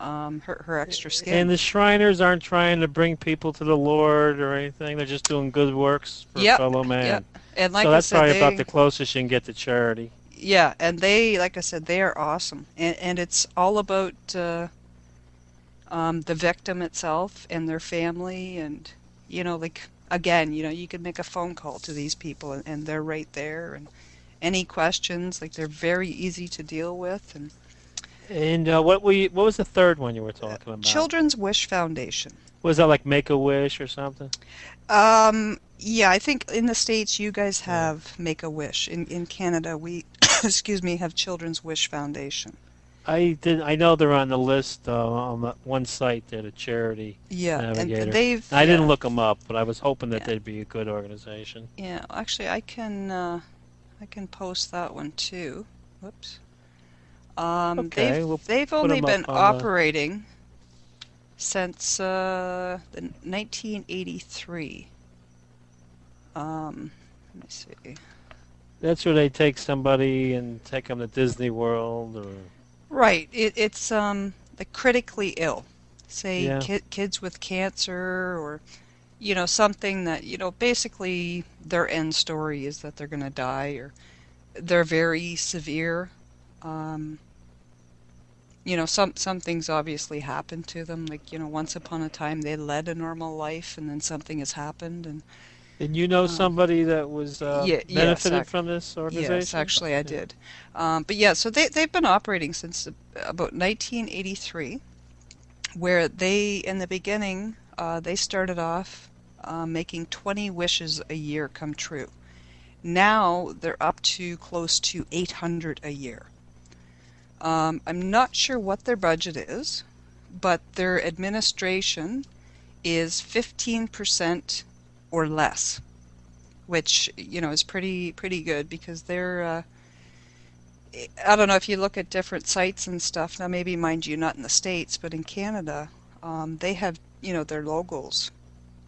um, her her extra skin. And the Shriners aren't trying to bring people to the Lord or anything. They're just doing good works for Yep, fellow man. yep. and like so that's said, probably they, about the closest you can get to charity. Yeah, and they, like I said, they are awesome, and and it's all about uh, um, the victim itself and their family, and you know, like again, you know, you could make a phone call to these people and, and they're right there. And any questions, like they're very easy to deal with. And And uh, what we what was the third one you were talking about? Children's Wish Foundation. Was that like Make a Wish or something? Um, yeah, I think in the States you guys have Make a Wish. In in Canada we excuse me, have Children's Wish Foundation. I did. I know they're on the list uh, on the one site. They're the charity. Yeah, Navigator. and they've I didn't yeah, look them up, but I was hoping that Yeah. they'd be a good organization. Yeah, actually I can uh I can post that one too. Whoops. Um, Okay, they've we'll they've only been on the- operating since uh, the 1983. Um, let me see. That's where they take somebody and take them to Disney World or Right, it, it's um the critically ill, say Yeah. ki- kids with cancer or you know something that you know basically their end story is that they're going to die or they're very severe. Um, you know, some some things obviously happen to them. Like you know, once upon a time they led a normal life, and then something has happened, and Did you know Um, somebody that was uh, yeah, yes, benefited ac- from this organization? Yes, actually, I did. Um, but yeah, so they they've been operating since about 1983, where they in the beginning uh, they started off uh, making 20 wishes a year come true. Now they're up to close to 800 a year. Um, I'm not sure what their budget is, but their administration is 15% or less which you know is pretty pretty good because they're uh, I don't know if you look at different sites and stuff now maybe mind you not in the states but in Canada um, they have you know their logos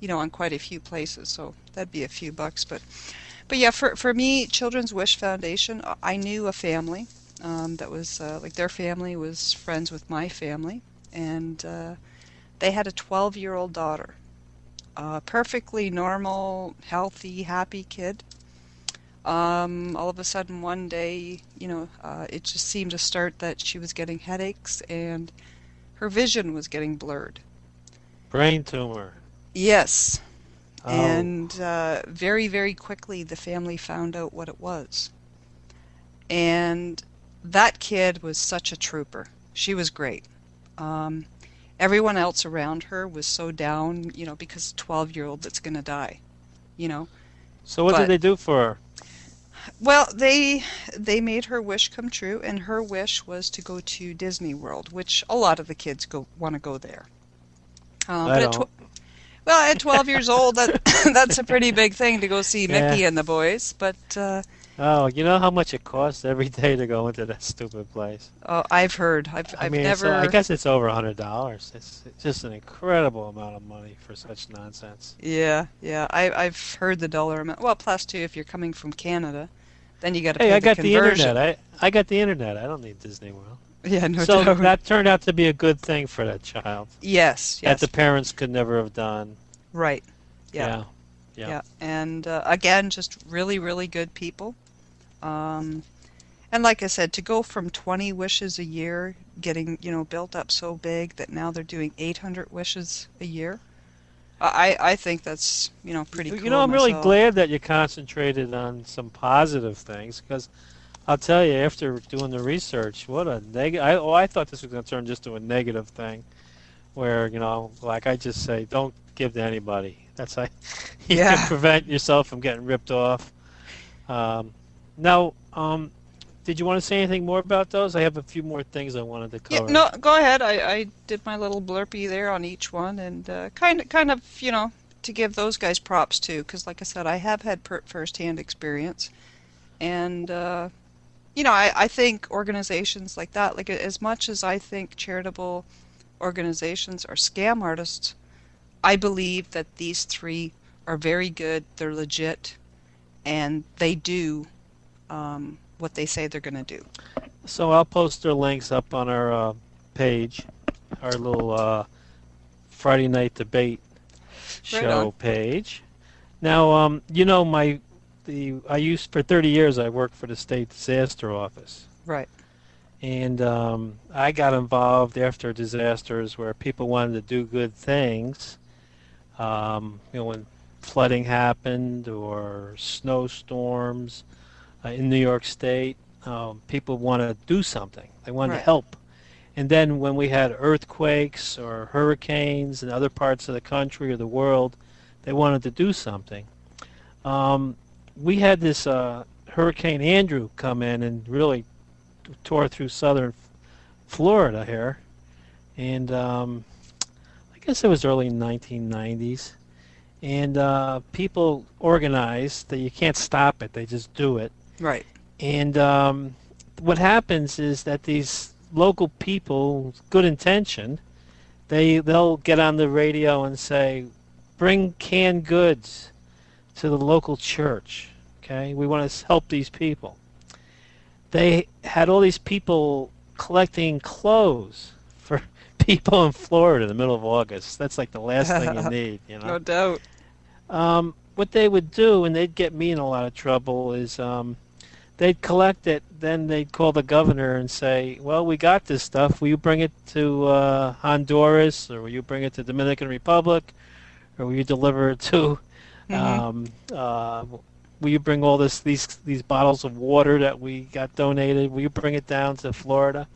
you know on quite a few places so that'd be a few bucks but but yeah for for me Children's Wish Foundation I knew a family um, that was uh, like their family was friends with my family and uh, they had a 12 year old daughter a perfectly normal, healthy, happy kid. Um, all of a sudden, one day, you know, uh, it just seemed to start that she was getting headaches and her vision was getting blurred. Brain tumor. Yes. Oh. And uh, very, very quickly, the family found out what it was. And that kid was such a trooper. She was great. Um, everyone else around her was so down, you know, because a 12 year old that's going to die, you know. So what but- did they do for her? Well, they they made her wish come true, and her wish was to go to Disney World, which a lot of the kids go want to go there. Um, I but don't. tw- well, at 12 years old, that that's a pretty big thing to go see Yeah. Mickey and the boys. But uh, Oh, you know how much it costs every day to go into that stupid place. oh, I've heard, I've I I've mean, it's, never. uh, I guess it's over a hundred dollars. It's, it's just an incredible amount of money for such nonsense. Yeah, yeah, I I've heard the dollar amount. Well, plus too, if you're coming from Canada, then you got to pay Hey, I the got the internet. I I got the internet. I don't need Disney World. Yeah, no so doubt. that turned out to be a good thing for that child. yes, That the parents could never have done. right. Yeah. Yeah. Yeah, and uh, again, just really, really good people. Um, and like I said, to go from 20 wishes a year, getting you know built up so big that now they're doing 800 wishes a year, I I think that's you know pretty You cool. know, I'm really glad that you concentrated on some positive things because I'll tell you, after doing the research, what a negative. I, oh, I thought this was going to turn just to a negative thing, where you know, like I just say, don't give to anybody. That's how you Yeah. can prevent yourself from getting ripped off. Um, now, um, did you want to say anything more about those? I have a few more things I wanted to cover. Yeah, no, go ahead. I, I did my little blurpy there on each one, and uh, kind of, kind of, you know, to give those guys props too, because like I said, I have had per- first-hand experience, and uh, you know, I, I think organizations like that, like as much as I think charitable organizations are scam artists, I believe that these three are very good. They're legit, and they do um, what they say they're going to do. So I'll post their links up on our uh, page, our little uh, Friday night debate show page. Now, um, you know my the I used for 30 years I worked for the state disaster office, Right. And um, I got involved after disasters where people wanted to do good things. Um, you know, when flooding happened or snowstorms uh, in New York State, um, people want to do something. They want Right. to help. And then when we had earthquakes or hurricanes in other parts of the country or the world, they wanted to do something. Um, we had this uh, Hurricane Andrew come in and really tore through southern Florida here, and um, I guess it was early 1990s. And uh, people organized that you can't stop it; they just do it. Right. And um, what happens is that these local people, good intention, they they'll get on the radio and say, "Bring canned goods to the local church." Okay, we want to help these people. They had all these people collecting clothes for people in Florida in the middle of August. That's like the last thing you need, you know. No doubt. Um, what they would do, and they'd get me in a lot of trouble, is um, they'd collect it, then they'd call the governor and say, "Well, we got this stuff. Will you bring it to uh, Honduras, or will you bring it to Dominican Republic, or will you deliver it to? Mhm. Um, uh, will you bring all this these these bottles of water that we got donated? Will you bring it down to Florida?"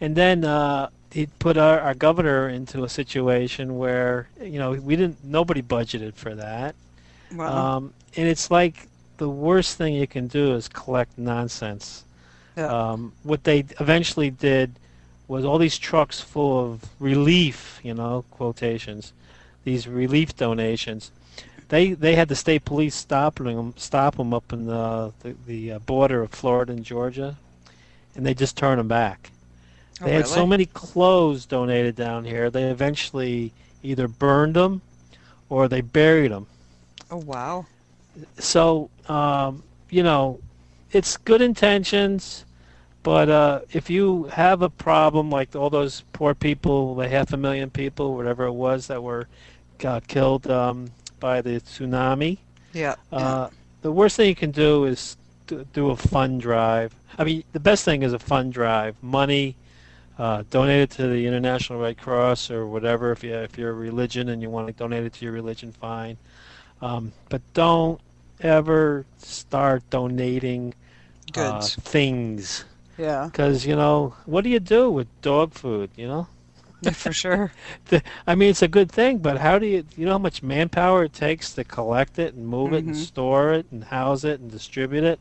And then uh, he'd put our, our governor into a situation where you know we didn't nobody budgeted for that. Wow. Um, and it's like the worst thing you can do is collect nonsense. Yeah. Um, what they eventually did was all these trucks full of relief, you know, quotations, these relief donations. They they had the state police stopping them, stop them up in the the, the uh, border of Florida and Georgia, and they just turn them back. Oh, They had so many clothes donated down here. They eventually either burned them or they buried them. Oh wow. So, um, you know, it's good intentions, but uh, if you have a problem like all those poor people, the half a million people, whatever it was, that were got killed um, by the tsunami, Yeah. yeah. uh, the worst thing you can do is do, a fund drive. I mean, the best thing is a fund drive. Money, uh, donate it to the International Red Cross or whatever. If you if you're a religion and you want to donate it to your religion, fine. Um, but don't ever start donating uh, Goods. things yeah. because you know what do you do with dog food? You know. For sure. The, I mean, it's a good thing, but how do you, you know how much manpower it takes to collect it and move it and Mhm. store it and house it and distribute it?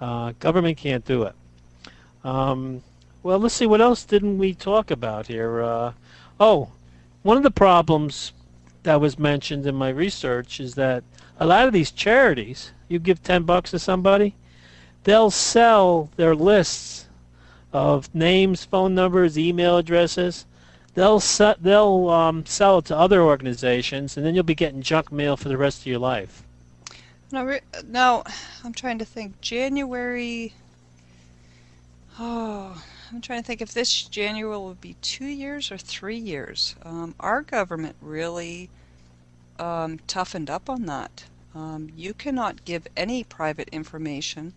Uh, government can't do it. Um, well, let's see, what else didn't we talk about here? Uh, oh, one of the problems that was mentioned in my research is that a lot of these charities, you give 10 bucks to somebody, they'll sell their lists of names, phone numbers, email addresses they'll se- they'll um, sell it to other organizations, and then you'll be getting junk mail for the rest of your life. No, no, I'm trying to think. January. Oh, I'm trying to think if this January will be two years or three years. Um, our government really um, toughened up on that. Um, you cannot give any private information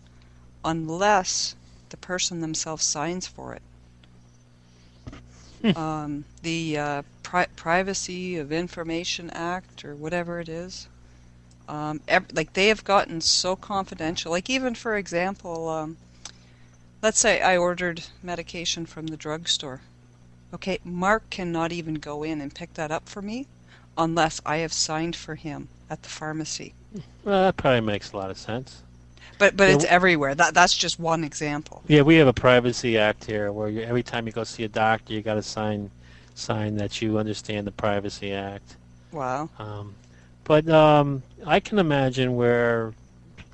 unless the person themselves signs for it. um, the uh, Pri- Privacy of Information Act, or whatever it is um, like they have gotten so confidential. Like even for example, um, let's say I ordered medication from the drugstore. Okay, Mark cannot even go in and pick that up for me unless I have signed for him at the pharmacy. Well, that probably makes a lot of sense. But but Yeah, it's everywhere. That that's just one example. Yeah, we have a privacy act here, where you, every time you go see a doctor, you got to sign sign that you understand the privacy act. Wow. Um, but um, I can imagine where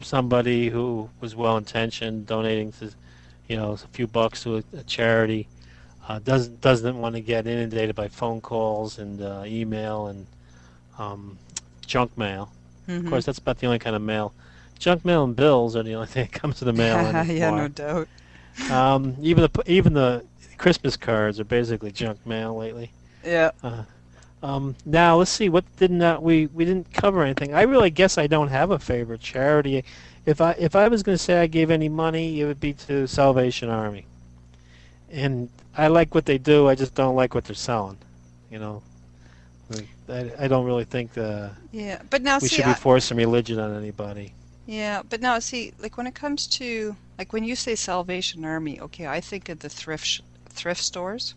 somebody who was well intentioned, donating to, you know, a few bucks to a, a charity, uh, doesn't doesn't want to get inundated by phone calls and uh, email and um, junk mail. Mhm. Of course, that's about the only kind of mail. Junk mail and bills are the only thing that comes to the mail yeah, no doubt. um, even the even the Christmas cards are basically junk mail lately. Yeah. Um, now let's see what didn't uh, we we didn't cover anything. I really guess I don't have a favorite charity. If I if I was going to say I gave any money, it would be to Salvation Army. And I like what they do. I just don't like what they're selling. You know, I, I don't really think the Yeah, but now we see, should be forcing religion on anybody. Yeah, but now see, like when it comes to like when you say Salvation Army, okay, I think of the thrift sh thrift stores.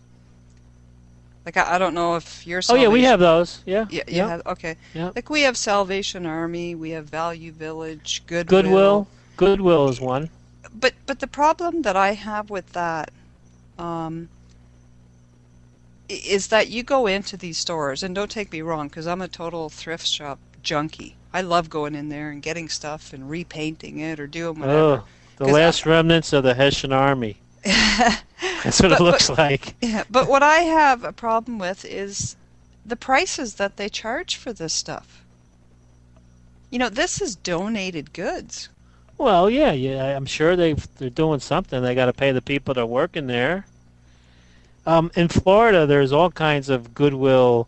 Like I, I don't know if you're. Oh yeah, we have those. Yeah. Yeah, you yeah. have okay. Yeah. Like we have Salvation Army, we have Value Village, Goodwill. Goodwill. Goodwill is one. But but the problem that I have with that um, is that you go into these stores, and don't take me wrong, because I'm a total thrift shop junkie. I love going in there and getting stuff and repainting it or doing whatever. Oh, the 'Cause I- last remnants of the Hessian army. That's what But- it looks like. Yeah, but what I have a problem with is the prices that they charge for this stuff. You know, this is donated goods. Well, yeah, yeah. I'm sure they they're doing something. They got to pay the people that are working there. Um, in Florida, there's all kinds of Goodwill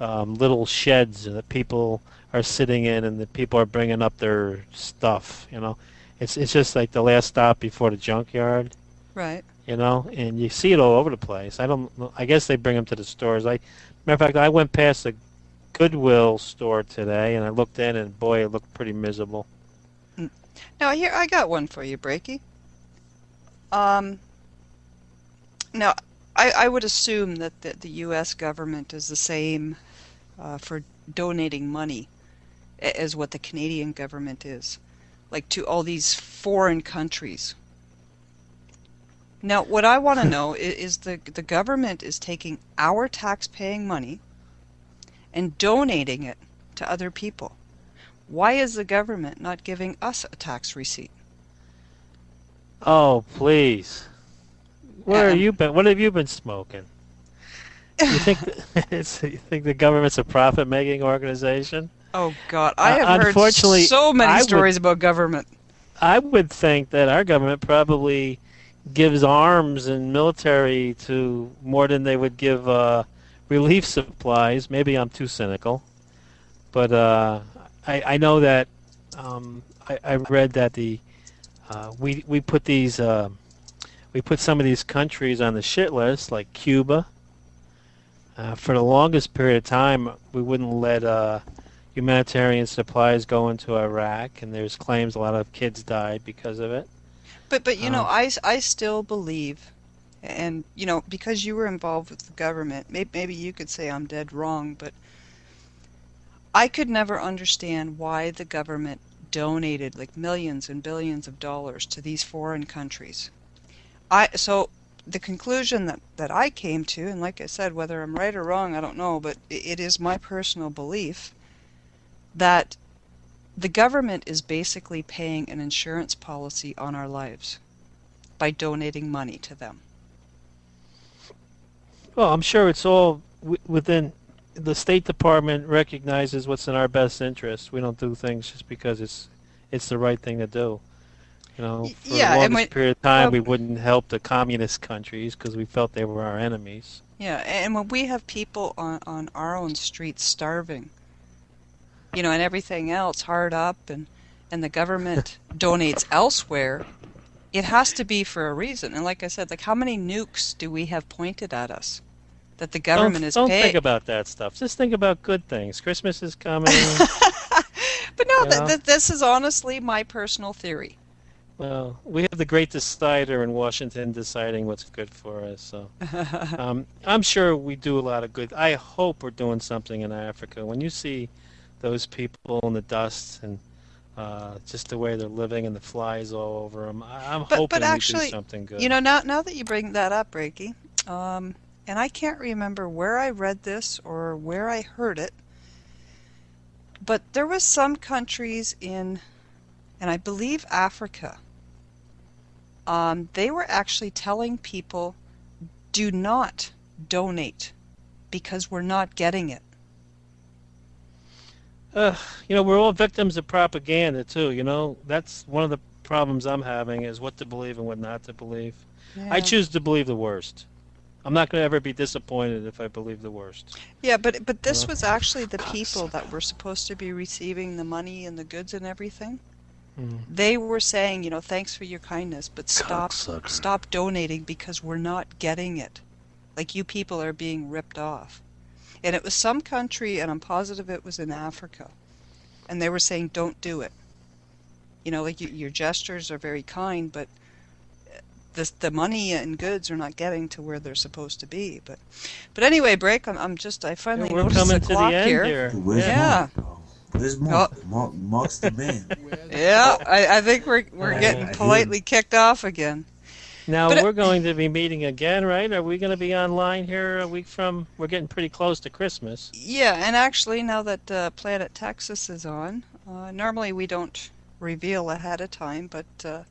um, little sheds that people are sitting in, and the people are bringing up their stuff. You know, it's it's just like the last stop before the junkyard. Right. You know, and you see it all over the place. I don't. I guess they bring them to the stores. I, matter of fact, I went past the Goodwill store today, and I looked in, and boy, it looked pretty miserable. Now here I got one for you, Breaky. Um, now I, I would assume that the, the U.S. government is the same uh, for donating money as what the Canadian government is, like to all these foreign countries. Now, what I want to know i- is the the government is taking our tax-paying money and donating it to other people. Why is the government not giving us a tax receipt? Oh, please. Where Um, have you been? What have you been smoking? You think you think the government's a profit-making organization? Oh God, I Uh, have heard so many I would- stories about government. I would think that our government probably gives arms and military to more than they would give uh, relief supplies. Maybe I'm too cynical, but uh, I, I know that um, I, I read that the uh, we we put these uh, we put some of these countries on the shit list, like Cuba. Uh, for the longest period of time, we wouldn't let uh, humanitarian supplies go into Iraq, and there's claims a lot of kids died because of it. But but you know, um, I I, still believe, and you know, because you were involved with the government, maybe maybe you could say I'm dead wrong, but I could never understand why the government donated like millions and billions of dollars to these foreign countries. I so the conclusion that that I came to, and like I said, whether I'm right or wrong, I don't know, but it is my personal belief that the government is basically paying an insurance policy on our lives by donating money to them. Well, I'm sure it's all w- within the State Department recognizes what's in our best interest. We don't do things just because it's it's the right thing to do. You know, for yeah, the longest when- period of time, well- we wouldn't help the communist countries because we felt they were our enemies. Yeah, and when we have people on, on our own streets starving, you know, and everything else hard up, and, and the government donates elsewhere, it has to be for a reason. And like I said, like how many nukes do we have pointed at us that the government don't, is don't paying? think about that stuff. Just think about good things. Christmas is coming. but no, th- th- this is honestly my personal theory. well, we have the great decider in Washington deciding what's good for us. So um, I'm sure we do a lot of good. I hope we're doing something in Africa. When you see those people in the dust and uh, just the way they're living and the flies all over them, I- I'm but hoping actually, we do something good. You know, now now that you bring that up, Breaky, um, and I can't remember where I read this or where I heard it, but there was some countries in, and I believe Africa. Um, they were actually telling people, do not donate because we're not getting it. Ugh, you know, we're all victims of propaganda too. You know, that's one of the problems I'm having is what to believe and what not to believe. I choose to believe the worst. I'm not going to ever be disappointed if I believe the worst. Yeah, but but this Well, was actually the people that were supposed to be receiving the money and the goods and everything. Mm. They were saying, you know, thanks for your kindness, but stop stop donating because we're not getting it. Like you people are being ripped off. And it was some country, and I'm positive it was in Africa, and they were saying, "Don't do it." You know, like you, your gestures are very kind, but uh, the the money and goods are not getting to where they're supposed to be. But but anyway, break. I'm, I'm just I finally We're noticed coming the to the clock end here. here. Where's Yeah. Mark? bro? Where's Mark? Mark? Mark's the man. Yeah, I, I think we're we're getting politely kicked off again. Now But we're going to be meeting again, right? Are we going to be online here a week from? We're getting pretty close to Christmas. Yeah, and actually, now that uh, Planet Texas is on, uh, normally we don't reveal ahead of time, but uh,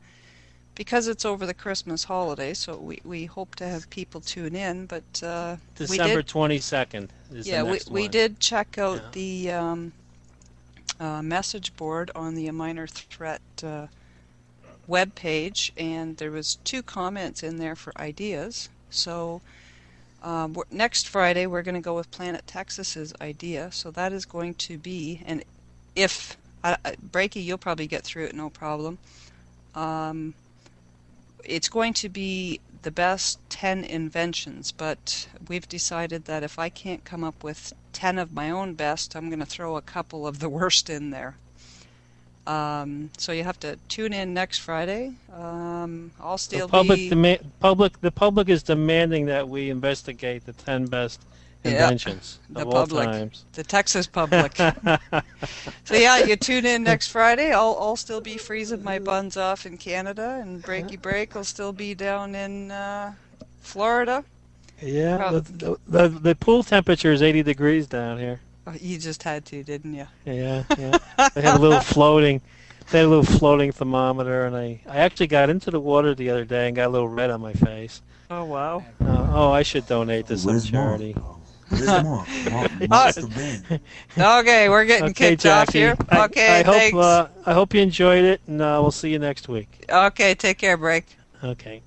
because it's over the Christmas holiday, so we, we hope to have people tune in. But uh, December twenty second is yeah, the we, we one. did check out Yeah. the um, uh, message board on the A Minor Threat uh, web page, and there was two comments in there for ideas. So um, next Friday we're going to go with Planet Texas's idea. So that is going to be, and if I, Breaky, you'll probably get through it no problem. Um, it's going to be the best 10 inventions, but we've decided that if I can't come up with 10 of my own best, I'm going to throw a couple of the worst in there. Um, so you have to tune in next Friday. Um, I'll The still public, be. dema- public, the public is demanding that we investigate the ten best inventions the of all public. times. the Texas public. so yeah, you tune in next Friday. I'll I'll still be freezing my buns off in Canada, and Breaky Break will still be down in uh, Florida. yeah, the, the, the pool temperature is eighty degrees down here. Oh, you just had to, didn't you? Yeah, yeah. they had a little floating, they had a little floating thermometer, and I, I actually got into the water the other day and got a little red on my face. Oh wow. Uh, oh, I should donate this to some Where's Mark? charity. bro? Where's Mark? Mark Mark's the man. Okay, we're getting Okay, kicked off here. I, Okay, I hope thanks. uh, I hope you enjoyed it, and uh, we'll see you next week. okay, take care, Break. Okay.